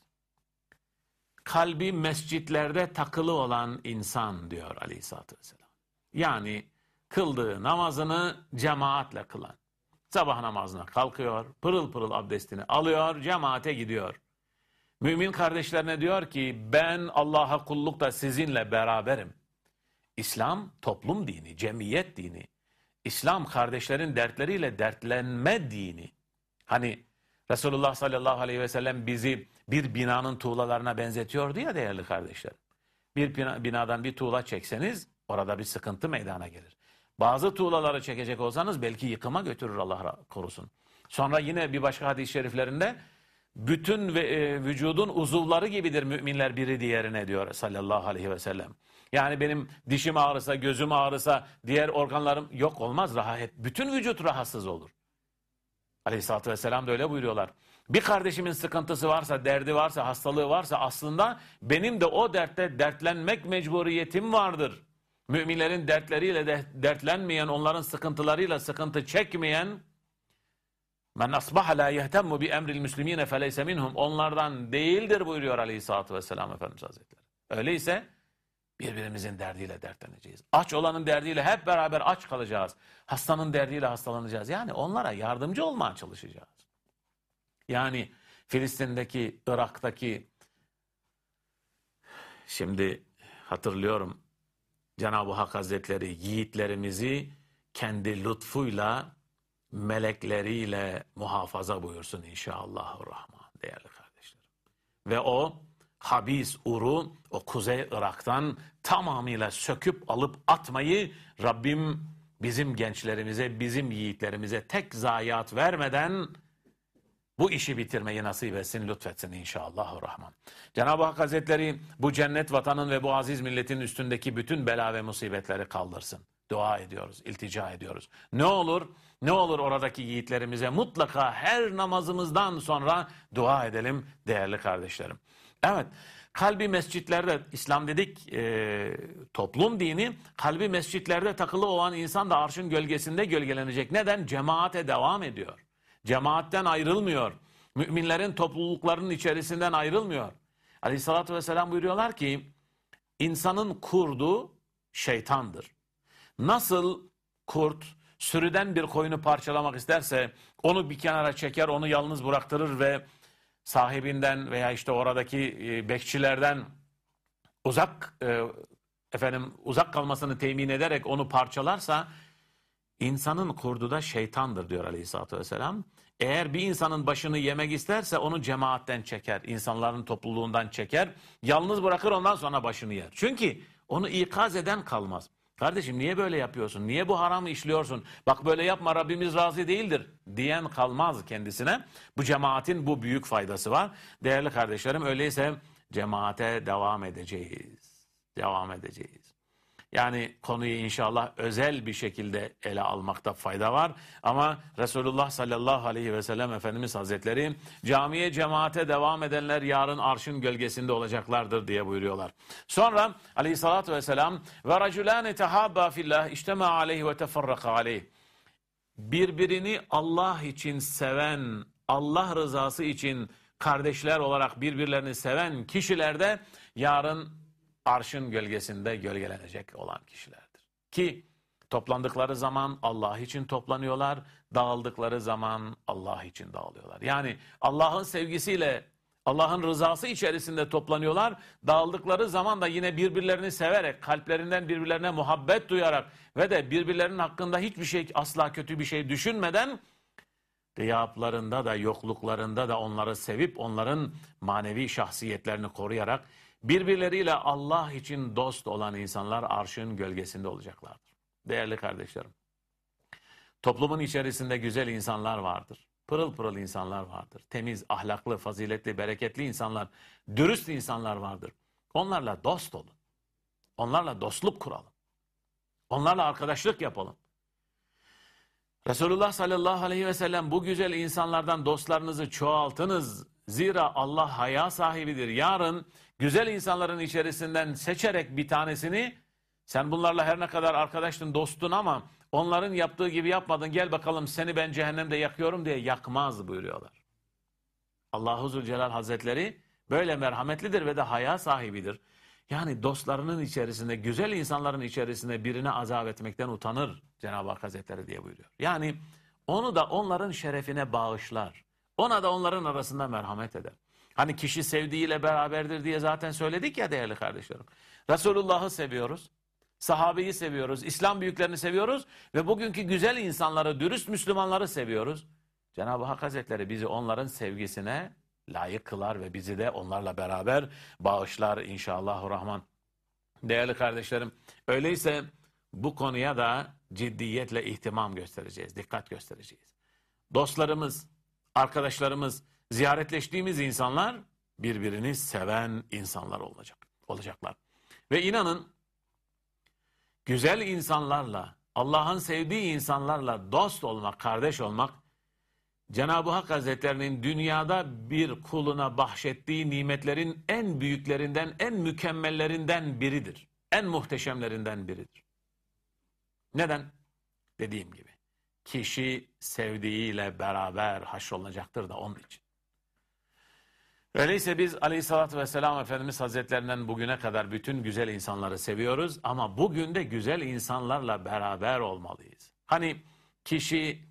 Kalbi mescitlerde takılı olan insan diyor aleyhissalatü vesselam. Yani kıldığı namazını cemaatle kılan. Sabah namazına kalkıyor, pırıl pırıl abdestini alıyor, cemaate gidiyor. Mümin kardeşlerine diyor ki ben Allah'a kullukta sizinle beraberim. İslam toplum dini, cemiyet dini. İslam kardeşlerin dertleriyle dertlenme dini. Hani Resulullah sallallahu aleyhi ve sellem bizi bir binanın tuğlalarına benzetiyordu ya değerli kardeşler. Bir binadan bir tuğla çekseniz orada bir sıkıntı meydana gelir. Bazı tuğlaları çekecek olsanız belki yıkıma götürür Allah korusun. Sonra yine bir başka hadis-i şeriflerinde bütün e, vücudun uzuvları gibidir müminler biri diğerine diyor sallallahu aleyhi ve sellem. Yani benim dişim ağrısa, gözüm ağrısa, diğer organlarım yok olmaz rahat. Bütün vücut rahatsız olur. Aleyhisselatü vesselam da öyle buyuruyorlar. Bir kardeşimin sıkıntısı varsa, derdi varsa, hastalığı varsa aslında benim de o dertte dertlenmek mecburiyetim vardır. Müminlerin dertleriyle de dertlenmeyen, onların sıkıntılarıyla sıkıntı çekmeyen Men asbaha la yehtemmu bi emril müslimine feleyse minhum. Onlardan değildir buyuruyor Aleyhisselatü Vesselam Efendimiz Hazretleri. Öyleyse birbirimizin derdiyle dertleneceğiz. Aç olanın derdiyle hep beraber aç kalacağız. Hastanın derdiyle hastalanacağız. Yani onlara yardımcı olmaya çalışacağız. Yani Filistin'deki, Irak'taki şimdi hatırlıyorum Cenab-ı Hak Hazretleri yiğitlerimizi kendi lütfuyla melekleriyle muhafaza buyursun inşallahurrahman değerli kardeşlerim. Ve o habis uru o Kuzey Irak'tan tamamıyla söküp alıp atmayı Rabbim bizim gençlerimize, bizim yiğitlerimize tek zayiat vermeden bu işi bitirmeyi nasip etsin, lütfetsin inşallahurrahman. Cenab-ı Hak Hazretleri bu cennet vatanın ve bu aziz milletin üstündeki bütün bela ve musibetleri kaldırsın. Dua ediyoruz, iltica ediyoruz. Ne olur, ne olur oradaki yiğitlerimize mutlaka her namazımızdan sonra dua edelim değerli kardeşlerim. Evet, kalbi mescitlerde, İslam dedik e, toplum dini, kalbi mescitlerde takılı olan insan da arşın gölgesinde gölgelenecek. Neden? Cemaate devam ediyor. Cemaatten ayrılmıyor. Müminlerin topluluklarının içerisinden ayrılmıyor. Aleyhissalatü vesselam buyuruyorlar ki, insanın kurdu şeytandır. Nasıl kurt sürüden bir koyunu parçalamak isterse onu bir kenara çeker, onu yalnız bıraktırır ve sahibinden veya işte oradaki e, bekçilerden uzak e, efendim uzak kalmasını temin ederek onu parçalarsa insanın kurdu da şeytandır diyor Aleyhisselatü Vesselam. Eğer bir insanın başını yemek isterse onu cemaatten çeker, insanların topluluğundan çeker, yalnız bırakır ondan sonra başını yer. Çünkü onu ikaz eden kalmaz. Kardeşim niye böyle yapıyorsun? Niye bu haramı işliyorsun? Bak böyle yapma Rabbimiz razı değildir diyen kalmaz kendisine. Bu cemaatin bu büyük faydası var. Değerli kardeşlerim öyleyse cemaate devam edeceğiz. Devam edeceğiz. Yani konuyu inşallah özel bir şekilde ele almakta fayda var. Ama Resulullah sallallahu aleyhi ve sellem Efendimiz Hazretleri camiye cemaate devam edenler yarın arşın gölgesinde olacaklardır diye buyuruyorlar. Sonra aleyhissalatü vesselam ve raculâne tehabba fillah iştema aleyhi ve teferraka aleyh. Birbirini Allah için seven, Allah rızası için kardeşler olarak birbirlerini seven kişiler de yarın arşın gölgesinde gölgelenecek olan kişilerdir. Ki toplandıkları zaman Allah için toplanıyorlar, dağıldıkları zaman Allah için dağılıyorlar. Yani Allah'ın sevgisiyle Allah'ın rızası içerisinde toplanıyorlar. Dağıldıkları zaman da yine birbirlerini severek, kalplerinden birbirlerine muhabbet duyarak ve de birbirlerinin hakkında hiçbir şey asla kötü bir şey düşünmeden gıyaplarında da yokluklarında da onları sevip onların manevi şahsiyetlerini koruyarak Birbirleriyle Allah için dost olan insanlar arşın gölgesinde olacaklardır. Değerli kardeşlerim, toplumun içerisinde güzel insanlar vardır. Pırıl pırıl insanlar vardır. Temiz, ahlaklı, faziletli, bereketli insanlar, dürüst insanlar vardır. Onlarla dost olun. Onlarla dostluk kuralım. Onlarla arkadaşlık yapalım. Resulullah sallallahu aleyhi ve sellem bu güzel insanlardan dostlarınızı çoğaltınız. Zira Allah haya sahibidir. Yarın güzel insanların içerisinden seçerek bir tanesini sen bunlarla her ne kadar arkadaştın, dostun ama onların yaptığı gibi yapmadın. Gel bakalım seni ben cehennemde yakıyorum diye yakmaz buyuruyorlar. Allahu Zülcelal Hazretleri böyle merhametlidir ve de haya sahibidir. Yani dostlarının içerisinde, güzel insanların içerisinde birine azap etmekten utanır Cenab-ı Hak Hazretleri diye buyuruyor. Yani onu da onların şerefine bağışlar. Ona da onların arasında merhamet eder. Hani kişi sevdiğiyle beraberdir diye zaten söyledik ya değerli kardeşlerim. Resulullah'ı seviyoruz. Sahabeyi seviyoruz. İslam büyüklerini seviyoruz. Ve bugünkü güzel insanları, dürüst Müslümanları seviyoruz. Cenab-ı Hak Hazretleri bizi onların sevgisine layık kılar ve bizi de onlarla beraber bağışlar inşallahurrahman. Değerli kardeşlerim, öyleyse bu konuya da ciddiyetle ihtimam göstereceğiz, dikkat göstereceğiz. dostlarımız, arkadaşlarımız, ziyaretleştiğimiz insanlar birbirini seven insanlar olacak, olacaklar. Ve inanın güzel insanlarla, Allah'ın sevdiği insanlarla dost olmak, kardeş olmak Cenab-ı Hak Hazretlerinin dünyada bir kuluna bahşettiği nimetlerin en büyüklerinden, en mükemmellerinden biridir. En muhteşemlerinden biridir. Neden? Dediğim gibi. Kişi sevdiğiyle beraber haşrolunacaktır da onun için. Öyleyse biz aleyhissalatü vesselam Efendimiz Hazretlerinden bugüne kadar bütün güzel insanları seviyoruz ama bugün de güzel insanlarla beraber olmalıyız. Hani kişi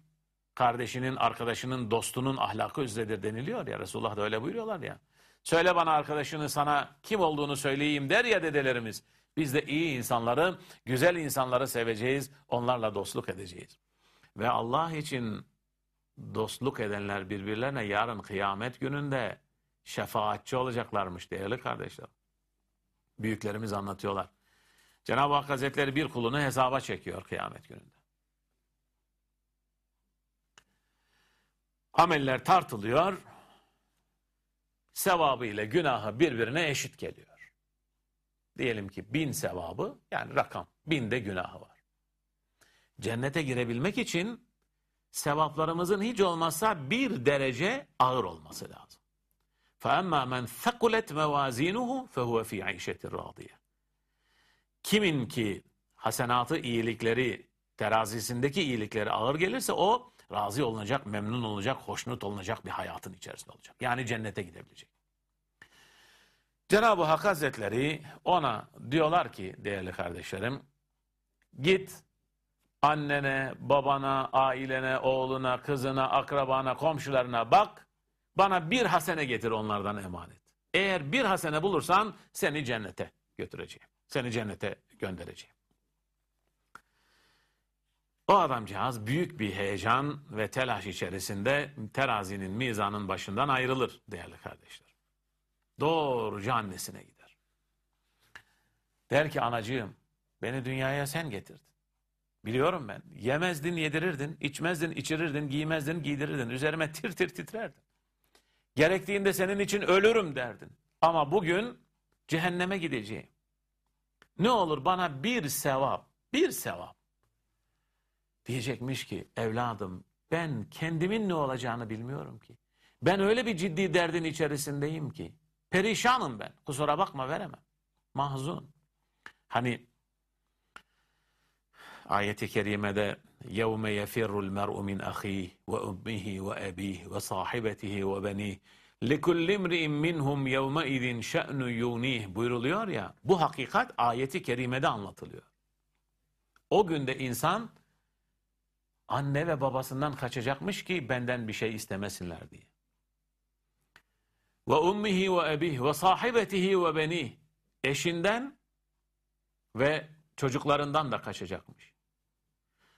kardeşinin, arkadaşının, dostunun ahlakı üzeredir deniliyor ya. Resulullah da öyle buyuruyorlar ya. Söyle bana arkadaşını sana kim olduğunu söyleyeyim der ya dedelerimiz. Biz de iyi insanları, güzel insanları seveceğiz, onlarla dostluk edeceğiz. Ve Allah için dostluk edenler birbirlerine yarın kıyamet gününde şefaatçi olacaklarmış değerli kardeşler. Büyüklerimiz anlatıyorlar. Cenab-ı Hak Hazretleri bir kulunu hesaba çekiyor kıyamet gününde. Ameller tartılıyor, sevabı ile günahı birbirine eşit geliyor. Diyelim ki bin sevabı, yani rakam, bin de günahı var. Cennete girebilmek için sevaplarımızın hiç olmazsa bir derece ağır olması lazım. فَاَمَّا مَنْ ثَقُلَتْ مَوَازِينُهُ فَهُوَ فِي عَيْشَةِ رَاضِيَةٍ Kimin ki hasenatı, iyilikleri, terazisindeki iyilikleri ağır gelirse o razı olunacak, memnun olacak, hoşnut olunacak bir hayatın içerisinde olacak. Yani cennete gidebilecek. Cenab-ı Hak Hazretleri ona diyorlar ki değerli kardeşlerim, git annene, babana, ailene, oğluna, kızına, akrabana, komşularına bak, bana bir hasene getir onlardan emanet. Eğer bir hasene bulursan seni cennete götüreceğim. Seni cennete göndereceğim. O adamcağız büyük bir heyecan ve telaş içerisinde terazinin, mizanın başından ayrılır değerli kardeşler. Doğruca annesine gider. Der ki anacığım beni dünyaya sen getirdin. Biliyorum ben. Yemezdin yedirirdin, içmezdin içirirdin, giymezdin giydirirdin. Üzerime tir tir titrerdin. Gerektiğinde senin için ölürüm derdin. Ama bugün cehenneme gideceğim. Ne olur bana bir sevap, bir sevap Diyecekmiş ki evladım ben kendimin ne olacağını bilmiyorum ki. Ben öyle bir ciddi derdin içerisindeyim ki. Perişanım ben. Kusura bakma veremem. Mahzun. Hani ayeti kerimede يَوْمَ يَفِرُّ الْمَرْءُ مِنْ أَخِيهِ وَأُمِّهِ وَأَبِيهِ وَصَاحِبَتِهِ وَبَنِيهِ لِكُلِّ اِمْرِئٍ مِّنْهُمْ يَوْمَئِذٍ شَأْنُ يُونِيهِ buyuruluyor ya. Bu hakikat ayeti kerimede anlatılıyor. O günde insan anne ve babasından kaçacakmış ki benden bir şey istemesinler diye. Ve ummihi ve ebih ve sahibetihi ve beni eşinden ve çocuklarından da kaçacakmış.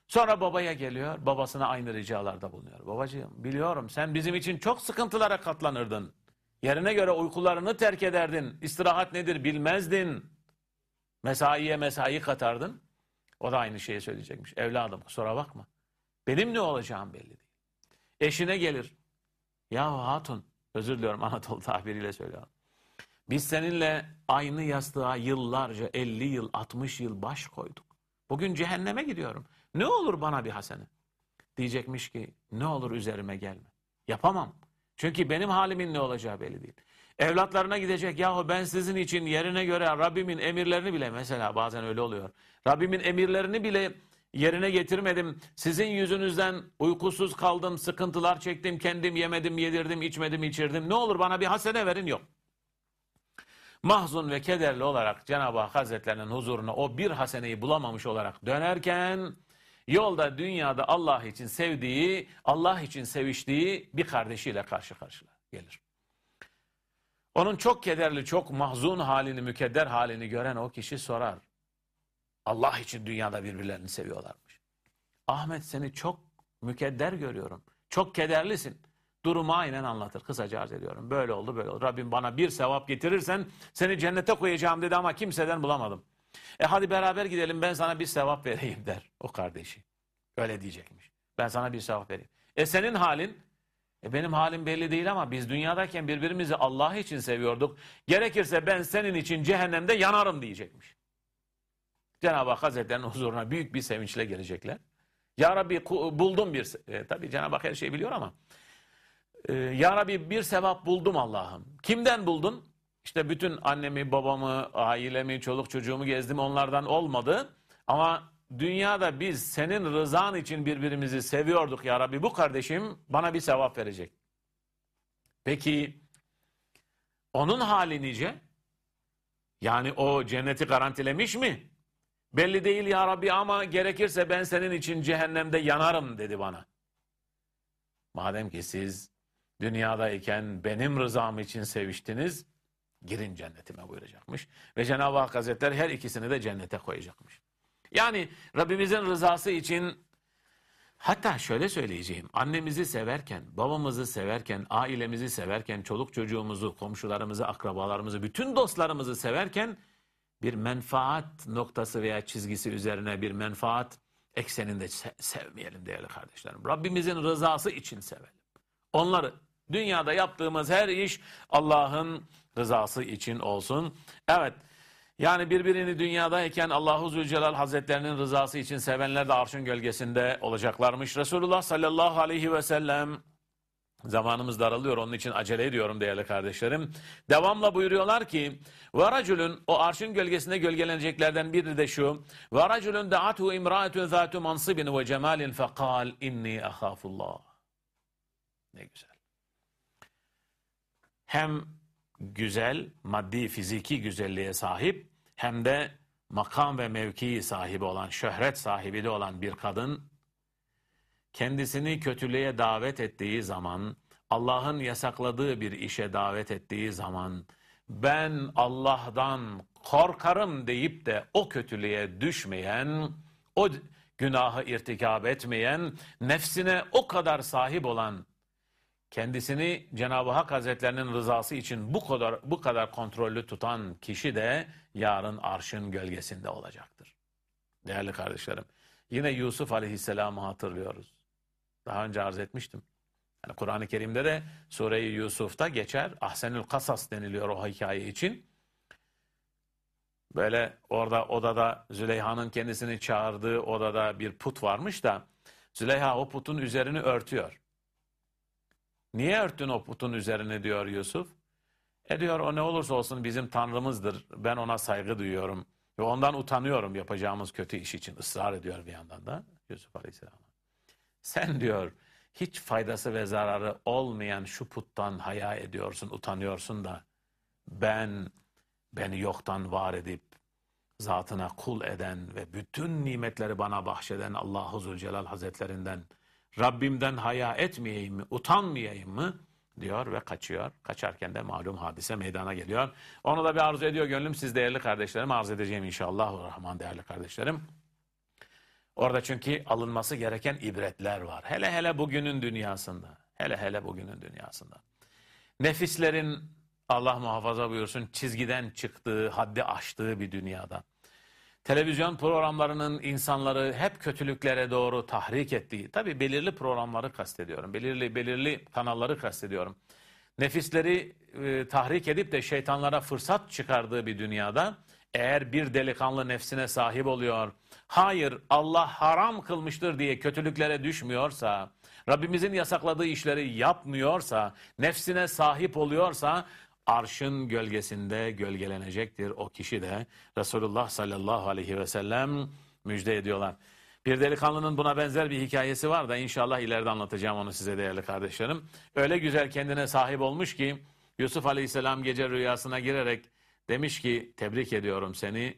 Sonra babaya geliyor, babasına aynı ricalarda bulunuyor. Babacığım biliyorum sen bizim için çok sıkıntılara katlanırdın. Yerine göre uykularını terk ederdin. İstirahat nedir bilmezdin. Mesaiye mesai katardın. O da aynı şeyi söyleyecekmiş. Evladım kusura bakma. Benim ne olacağım belli değil. Eşine gelir. Ya hatun, özür diliyorum Anadolu tabiriyle söylüyorum. Biz seninle aynı yastığa yıllarca 50 yıl 60 yıl baş koyduk. Bugün cehenneme gidiyorum. Ne olur bana bir hasene? Diyecekmiş ki ne olur üzerime gelme. Yapamam. Çünkü benim halimin ne olacağı belli değil. Evlatlarına gidecek yahu ben sizin için yerine göre Rabbimin emirlerini bile mesela bazen öyle oluyor. Rabbimin emirlerini bile yerine getirmedim. Sizin yüzünüzden uykusuz kaldım, sıkıntılar çektim, kendim yemedim, yedirdim, içmedim, içirdim. Ne olur bana bir hasene verin yok. Mahzun ve kederli olarak Cenab-ı Hak Hazretlerinin huzuruna o bir haseneyi bulamamış olarak dönerken yolda dünyada Allah için sevdiği, Allah için seviştiği bir kardeşiyle karşı karşıya gelir. Onun çok kederli, çok mahzun halini, mükedder halini gören o kişi sorar. Allah için dünyada birbirlerini seviyorlarmış. Ahmet seni çok mükedder görüyorum. Çok kederlisin. Durumu aynen anlatır. Kısaca arz ediyorum. Böyle oldu böyle oldu. Rabbim bana bir sevap getirirsen seni cennete koyacağım dedi ama kimseden bulamadım. E hadi beraber gidelim ben sana bir sevap vereyim der o kardeşi. Öyle diyecekmiş. Ben sana bir sevap vereyim. E senin halin? E benim halim belli değil ama biz dünyadayken birbirimizi Allah için seviyorduk. Gerekirse ben senin için cehennemde yanarım diyecekmiş. Cenab-ı Hak Hazretleri'nin huzuruna büyük bir sevinçle gelecekler. Ya Rabbi buldum bir... E, tabii Cenab-ı Hak her şeyi biliyor ama... E, ya Rabbi bir sevap buldum Allah'ım. Kimden buldun? İşte bütün annemi, babamı, ailemi, çoluk çocuğumu gezdim onlardan olmadı. Ama dünyada biz senin rızan için birbirimizi seviyorduk ya Rabbi. Bu kardeşim bana bir sevap verecek. Peki onun hali nice? Yani o cenneti garantilemiş mi? Belli değil ya Rabbi ama gerekirse ben senin için cehennemde yanarım dedi bana. Madem ki siz dünyadayken benim rızam için seviştiniz, girin cennetime buyuracakmış. Ve Cenab-ı Hak Hazretleri her ikisini de cennete koyacakmış. Yani Rabbimizin rızası için hatta şöyle söyleyeceğim. Annemizi severken, babamızı severken, ailemizi severken, çoluk çocuğumuzu, komşularımızı, akrabalarımızı, bütün dostlarımızı severken bir menfaat noktası veya çizgisi üzerine bir menfaat ekseninde sevmeyelim değerli kardeşlerim. Rabbimizin rızası için sevelim. Onları dünyada yaptığımız her iş Allah'ın rızası için olsun. Evet. Yani birbirini dünyadayken Allahu Zülcelal Hazretlerinin rızası için sevenler de arşın gölgesinde olacaklarmış. Resulullah sallallahu aleyhi ve sellem zamanımız daralıyor onun için acele ediyorum değerli kardeşlerim. Devamla buyuruyorlar ki ve o arşın gölgesinde gölgeleneceklerden biri de şu ve racülün da'atu imraetun zatu mansibin ve cemalin fekal inni ahafullah. Ne güzel. Hem güzel, maddi, fiziki güzelliğe sahip hem de makam ve mevki sahibi olan, şöhret sahibi de olan bir kadın kendisini kötülüğe davet ettiği zaman, Allah'ın yasakladığı bir işe davet ettiği zaman ben Allah'tan korkarım deyip de o kötülüğe düşmeyen, o günahı irtikab etmeyen, nefsine o kadar sahip olan kendisini Cenab-ı Hak Hazretlerinin rızası için bu kadar bu kadar kontrollü tutan kişi de yarın arşın gölgesinde olacaktır. Değerli kardeşlerim, yine Yusuf Aleyhisselam'ı hatırlıyoruz. Daha önce arz etmiştim. Yani Kur'an-ı Kerim'de de Sure-i Yusuf'ta geçer. Ahsenül Kasas deniliyor o hikaye için. Böyle orada odada Züleyha'nın kendisini çağırdığı odada bir put varmış da Züleyha o putun üzerini örtüyor. Niye örttün o putun üzerine diyor Yusuf. E diyor o ne olursa olsun bizim tanrımızdır. Ben ona saygı duyuyorum. Ve ondan utanıyorum yapacağımız kötü iş için ısrar ediyor bir yandan da Yusuf Aleyhisselam. Sen diyor hiç faydası ve zararı olmayan şu puttan haya ediyorsun, utanıyorsun da ben beni yoktan var edip zatına kul eden ve bütün nimetleri bana bahşeden Allahu Zülcelal Hazretlerinden Rabbimden haya etmeyeyim mi, utanmayayım mı? diyor ve kaçıyor. Kaçarken de malum hadise meydana geliyor. Onu da bir arzu ediyor gönlüm siz değerli kardeşlerim arz edeceğim inşallah. Rahman değerli kardeşlerim. Orada çünkü alınması gereken ibretler var. Hele hele bugünün dünyasında. Hele hele bugünün dünyasında. Nefislerin Allah muhafaza buyursun çizgiden çıktığı, haddi aştığı bir dünyada televizyon programlarının insanları hep kötülüklere doğru tahrik ettiği, tabi belirli programları kastediyorum, belirli belirli kanalları kastediyorum. Nefisleri e, tahrik edip de şeytanlara fırsat çıkardığı bir dünyada eğer bir delikanlı nefsine sahip oluyor, hayır Allah haram kılmıştır diye kötülüklere düşmüyorsa, Rabbimizin yasakladığı işleri yapmıyorsa, nefsine sahip oluyorsa arşın gölgesinde gölgelenecektir o kişi de Resulullah sallallahu aleyhi ve sellem müjde ediyorlar. Bir delikanlının buna benzer bir hikayesi var da inşallah ileride anlatacağım onu size değerli kardeşlerim. Öyle güzel kendine sahip olmuş ki Yusuf aleyhisselam gece rüyasına girerek demiş ki tebrik ediyorum seni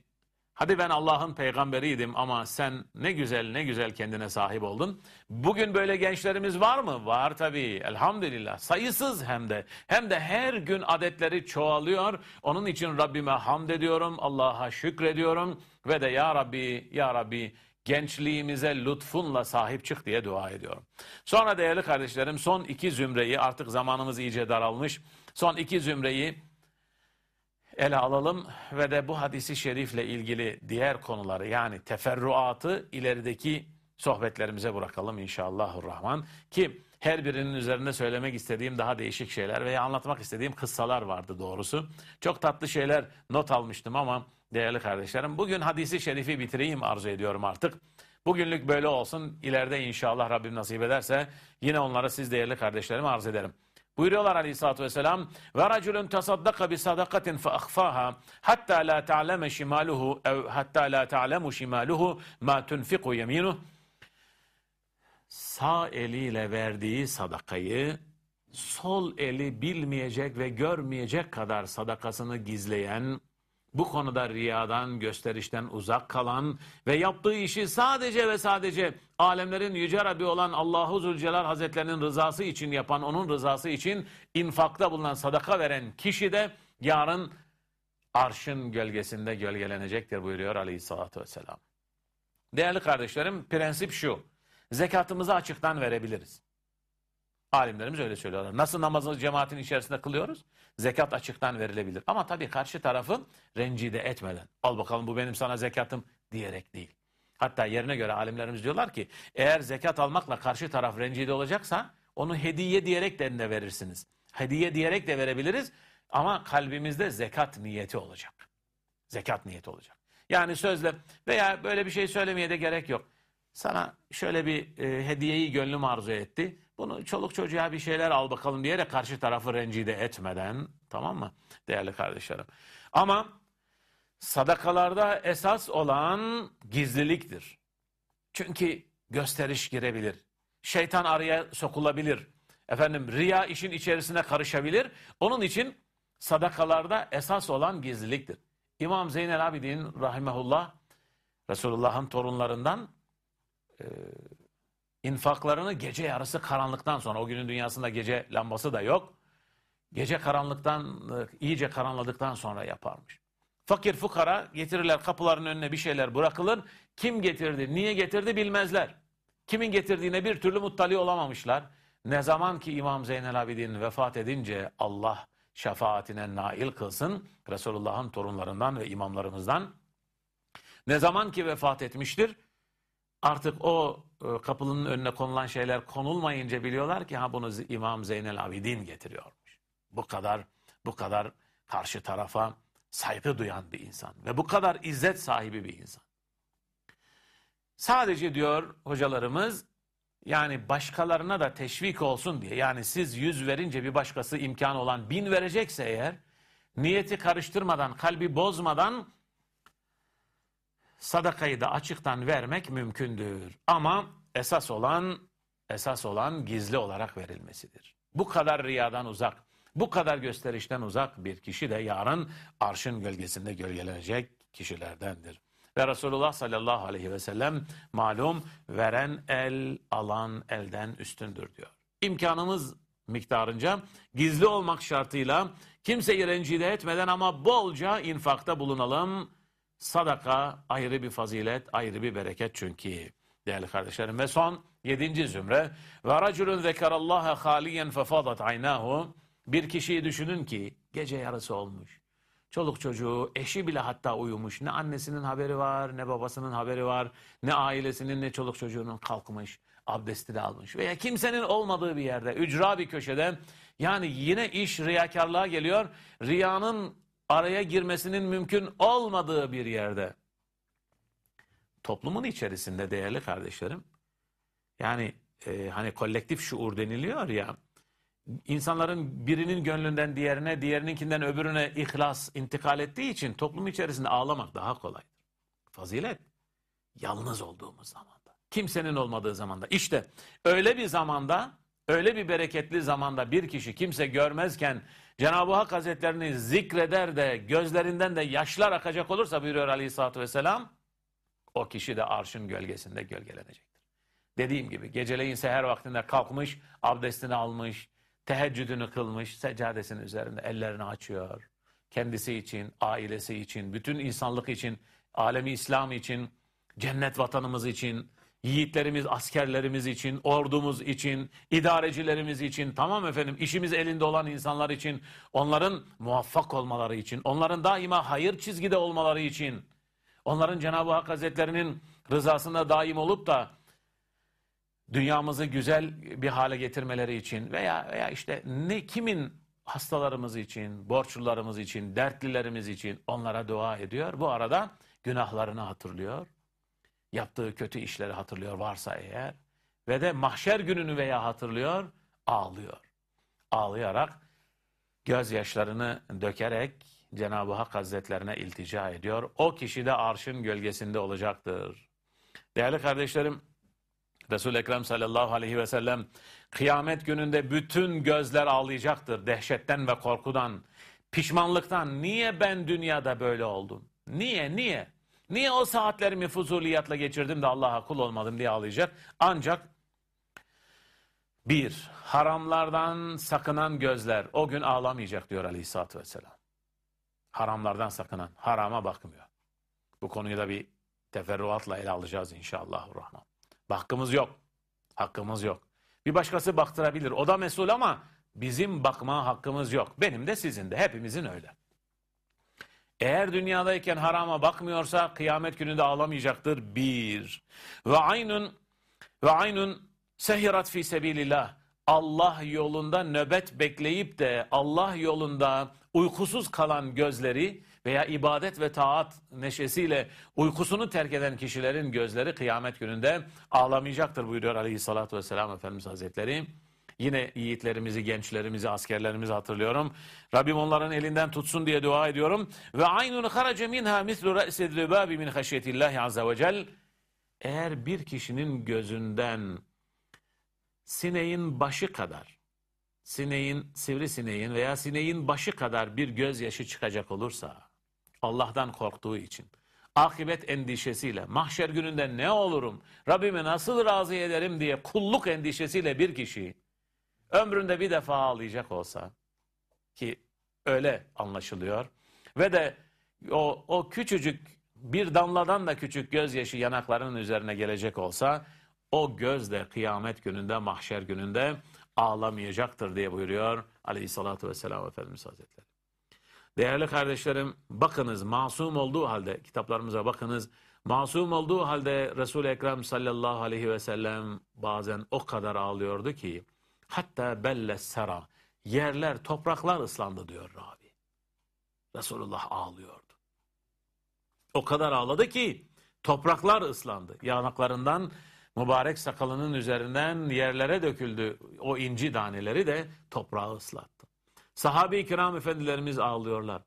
Hadi ben Allah'ın peygamberiydim ama sen ne güzel ne güzel kendine sahip oldun. Bugün böyle gençlerimiz var mı? Var tabii elhamdülillah. Sayısız hem de. Hem de her gün adetleri çoğalıyor. Onun için Rabbime hamd ediyorum. Allah'a şükrediyorum. Ve de ya Rabbi, ya Rabbi gençliğimize lütfunla sahip çık diye dua ediyorum. Sonra değerli kardeşlerim son iki zümreyi artık zamanımız iyice daralmış. Son iki zümreyi ele alalım ve de bu hadisi şerifle ilgili diğer konuları yani teferruatı ilerideki sohbetlerimize bırakalım inşallahurrahman. Ki her birinin üzerinde söylemek istediğim daha değişik şeyler veya anlatmak istediğim kıssalar vardı doğrusu. Çok tatlı şeyler not almıştım ama değerli kardeşlerim bugün hadisi şerifi bitireyim arzu ediyorum artık. Bugünlük böyle olsun. İleride inşallah Rabbim nasip ederse yine onları siz değerli kardeşlerime arz ederim. Buyuruyorlar aleyhissalatü vesselam ve raculun tasaddaka bi sadakatin fe ahfaha hatta la ta'leme şimaluhu ev hatta la ta'lemu şimaluhu ma tunfiku sağ eliyle verdiği sadakayı sol eli bilmeyecek ve görmeyecek kadar sadakasını gizleyen bu konuda riyadan, gösterişten uzak kalan ve yaptığı işi sadece ve sadece alemlerin yüce Rabbi olan Allahu Zülcelal Hazretlerinin rızası için yapan, onun rızası için infakta bulunan, sadaka veren kişi de yarın arşın gölgesinde gölgelenecektir buyuruyor aleyhissalatü vesselam. Değerli kardeşlerim, prensip şu, zekatımızı açıktan verebiliriz. Alimlerimiz öyle söylüyorlar. Nasıl namazı cemaatin içerisinde kılıyoruz? Zekat açıktan verilebilir. Ama tabii karşı tarafı rencide etmeden. Al bakalım bu benim sana zekatım diyerek değil. Hatta yerine göre alimlerimiz diyorlar ki eğer zekat almakla karşı taraf rencide olacaksa onu hediye diyerek de verirsiniz. Hediye diyerek de verebiliriz ama kalbimizde zekat niyeti olacak. Zekat niyeti olacak. Yani sözle veya böyle bir şey söylemeye de gerek yok. Sana şöyle bir e, hediyeyi gönlüm arzu etti. Bunu çoluk çocuğa bir şeyler al bakalım diyerek karşı tarafı rencide etmeden tamam mı değerli kardeşlerim. Ama sadakalarda esas olan gizliliktir. Çünkü gösteriş girebilir. Şeytan araya sokulabilir. Efendim riya işin içerisine karışabilir. Onun için sadakalarda esas olan gizliliktir. İmam Zeynel Abidin rahimehullah Resulullah'ın torunlarından e, infaklarını gece yarısı karanlıktan sonra o günün dünyasında gece lambası da yok. Gece karanlıktan iyice karanladıktan sonra yaparmış. Fakir fukara getirirler kapıların önüne bir şeyler bırakılır. Kim getirdi, niye getirdi bilmezler. Kimin getirdiğine bir türlü muttali olamamışlar. Ne zaman ki İmam Zeynel Abidin vefat edince Allah şefaatine nail kılsın Resulullah'ın torunlarından ve imamlarımızdan. Ne zaman ki vefat etmiştir artık o e, kapının önüne konulan şeyler konulmayınca biliyorlar ki ha bunu İmam Zeynel Abidin getiriyormuş. Bu kadar bu kadar karşı tarafa saygı duyan bir insan ve bu kadar izzet sahibi bir insan. Sadece diyor hocalarımız yani başkalarına da teşvik olsun diye yani siz yüz verince bir başkası imkan olan bin verecekse eğer niyeti karıştırmadan kalbi bozmadan sadakayı da açıktan vermek mümkündür. Ama esas olan esas olan gizli olarak verilmesidir. Bu kadar riyadan uzak, bu kadar gösterişten uzak bir kişi de yarın arşın gölgesinde gölgelenecek kişilerdendir. Ve Resulullah sallallahu aleyhi ve sellem malum veren el alan elden üstündür diyor. İmkanımız miktarınca gizli olmak şartıyla kimseyi rencide etmeden ama bolca infakta bulunalım Sadaka ayrı bir fazilet, ayrı bir bereket çünkü. Değerli kardeşlerim ve son yedinci zümre ve raculun zekerallaha haliyen fefadat aynahu bir kişiyi düşünün ki gece yarısı olmuş. Çoluk çocuğu, eşi bile hatta uyumuş. Ne annesinin haberi var, ne babasının haberi var, ne ailesinin, ne çoluk çocuğunun kalkmış, abdestini almış. Veya kimsenin olmadığı bir yerde, ücra bir köşede. Yani yine iş riyakarlığa geliyor. Riyanın araya girmesinin mümkün olmadığı bir yerde toplumun içerisinde değerli kardeşlerim yani e, hani kolektif şuur deniliyor ya insanların birinin gönlünden diğerine diğerininkinden öbürüne ihlas intikal ettiği için toplum içerisinde ağlamak daha kolaydır. Fazilet yalnız olduğumuz zamanda kimsenin olmadığı zamanda işte öyle bir zamanda öyle bir bereketli zamanda bir kişi kimse görmezken Cenab-ı Hak Hazretlerini zikreder de gözlerinden de yaşlar akacak olursa buyuruyor Aleyhisselatü Vesselam o kişi de arşın gölgesinde gölgelenecektir. Dediğim gibi geceleyin seher vaktinde kalkmış, abdestini almış, teheccüdünü kılmış, seccadesinin üzerinde ellerini açıyor. Kendisi için, ailesi için, bütün insanlık için, alemi İslam için, cennet vatanımız için, yiğitlerimiz, askerlerimiz için, ordumuz için, idarecilerimiz için, tamam efendim işimiz elinde olan insanlar için, onların muvaffak olmaları için, onların daima hayır çizgide olmaları için, onların Cenab-ı Hak Hazretlerinin rızasında daim olup da dünyamızı güzel bir hale getirmeleri için veya veya işte ne kimin hastalarımız için, borçlularımız için, dertlilerimiz için onlara dua ediyor. Bu arada günahlarını hatırlıyor. Yaptığı kötü işleri hatırlıyor varsa eğer ve de mahşer gününü veya hatırlıyor, ağlıyor. Ağlayarak gözyaşlarını dökerek Cenab-ı Hak Hazretlerine iltica ediyor. O kişi de arşın gölgesinde olacaktır. Değerli kardeşlerim, Resul-i Ekrem sallallahu aleyhi ve sellem kıyamet gününde bütün gözler ağlayacaktır dehşetten ve korkudan, pişmanlıktan. Niye ben dünyada böyle oldum? Niye, niye? Niye o saatlerimi fuzuliyatla geçirdim de Allah'a kul olmadım diye ağlayacak. Ancak bir, haramlardan sakınan gözler o gün ağlamayacak diyor aleyhissalatü vesselam. Haramlardan sakınan, harama bakmıyor. Bu konuyu da bir teferruatla ele alacağız inşallah. Rahman. Hakkımız yok. Hakkımız yok. Bir başkası baktırabilir. O da mesul ama bizim bakma hakkımız yok. Benim de sizin de hepimizin öyle. Eğer dünyadayken harama bakmıyorsa kıyamet günü de ağlamayacaktır. Bir. Ve aynun ve aynun sehirat fi sebilillah. Allah yolunda nöbet bekleyip de Allah yolunda uykusuz kalan gözleri veya ibadet ve taat neşesiyle uykusunu terk eden kişilerin gözleri kıyamet gününde ağlamayacaktır buyuruyor aleyhissalatü vesselam Efendimiz Hazretleri. Yine yiğitlerimizi, gençlerimizi, askerlerimizi hatırlıyorum. Rabbim onların elinden tutsun diye dua ediyorum. Ve aynun harace minha mislu re'sid ribabi min haşyetillahi azze ve cel. Eğer bir kişinin gözünden sineğin başı kadar, sineğin, sivri sineğin veya sineğin başı kadar bir gözyaşı çıkacak olursa, Allah'tan korktuğu için, akibet endişesiyle, mahşer gününde ne olurum, Rabbimi nasıl razı ederim diye kulluk endişesiyle bir kişi, ömründe bir defa ağlayacak olsa, ki öyle anlaşılıyor, ve de o, o küçücük, bir damladan da küçük gözyaşı yanaklarının üzerine gelecek olsa, o göz de kıyamet gününde, mahşer gününde ağlamayacaktır diye buyuruyor aleyhissalatü vesselam Efendimiz Hazretleri. Değerli kardeşlerim bakınız masum olduğu halde kitaplarımıza bakınız. Masum olduğu halde Resul-i Ekrem sallallahu aleyhi ve sellem bazen o kadar ağlıyordu ki hatta belle sera yerler topraklar ıslandı diyor Rabi. Resulullah ağlıyordu. O kadar ağladı ki topraklar ıslandı. Yanaklarından mübarek sakalının üzerinden yerlere döküldü. O inci taneleri de toprağı ıslattı. Sahabe-i kiram efendilerimiz ağlıyorlar.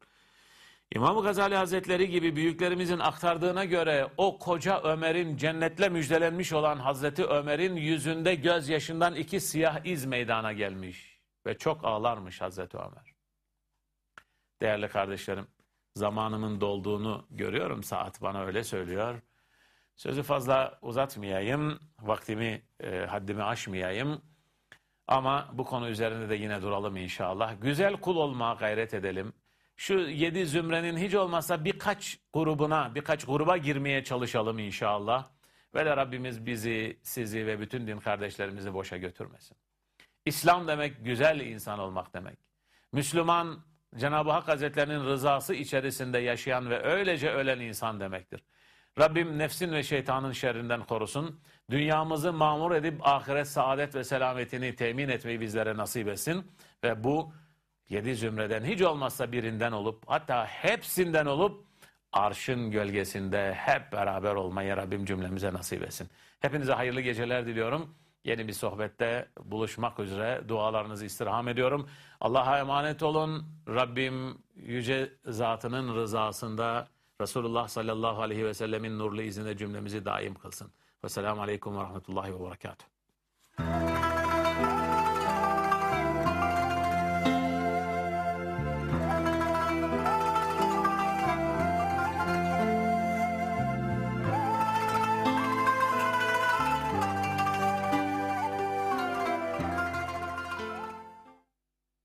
İmam Gazali Hazretleri gibi büyüklerimizin aktardığına göre o koca Ömer'in cennetle müjdelenmiş olan Hazreti Ömer'in yüzünde gözyaşından iki siyah iz meydana gelmiş. Ve çok ağlarmış Hazreti Ömer. Değerli kardeşlerim, zamanımın dolduğunu görüyorum. Saat bana öyle söylüyor. Sözü fazla uzatmayayım, vaktimi, e, haddimi aşmayayım. Ama bu konu üzerinde de yine duralım inşallah. Güzel kul olmaya gayret edelim. Şu yedi zümrenin hiç olmazsa birkaç grubuna, birkaç gruba girmeye çalışalım inşallah. Ve de Rabbimiz bizi, sizi ve bütün din kardeşlerimizi boşa götürmesin. İslam demek güzel insan olmak demek. Müslüman, Cenab-ı Hak Hazretlerinin rızası içerisinde yaşayan ve öylece ölen insan demektir. Rabbim nefsin ve şeytanın şerrinden korusun. Dünyamızı mamur edip ahiret saadet ve selametini temin etmeyi bizlere nasip etsin. Ve bu yedi zümreden hiç olmazsa birinden olup hatta hepsinden olup arşın gölgesinde hep beraber olmayı Rabbim cümlemize nasip etsin. Hepinize hayırlı geceler diliyorum. Yeni bir sohbette buluşmak üzere dualarınızı istirham ediyorum. Allah'a emanet olun. Rabbim yüce zatının rızasında Resulullah sallallahu aleyhi ve sellemin nurlu izinde cümlemizi daim kılsın. Vesselamu aleyküm ve rahmetullahi ve berekatuhu.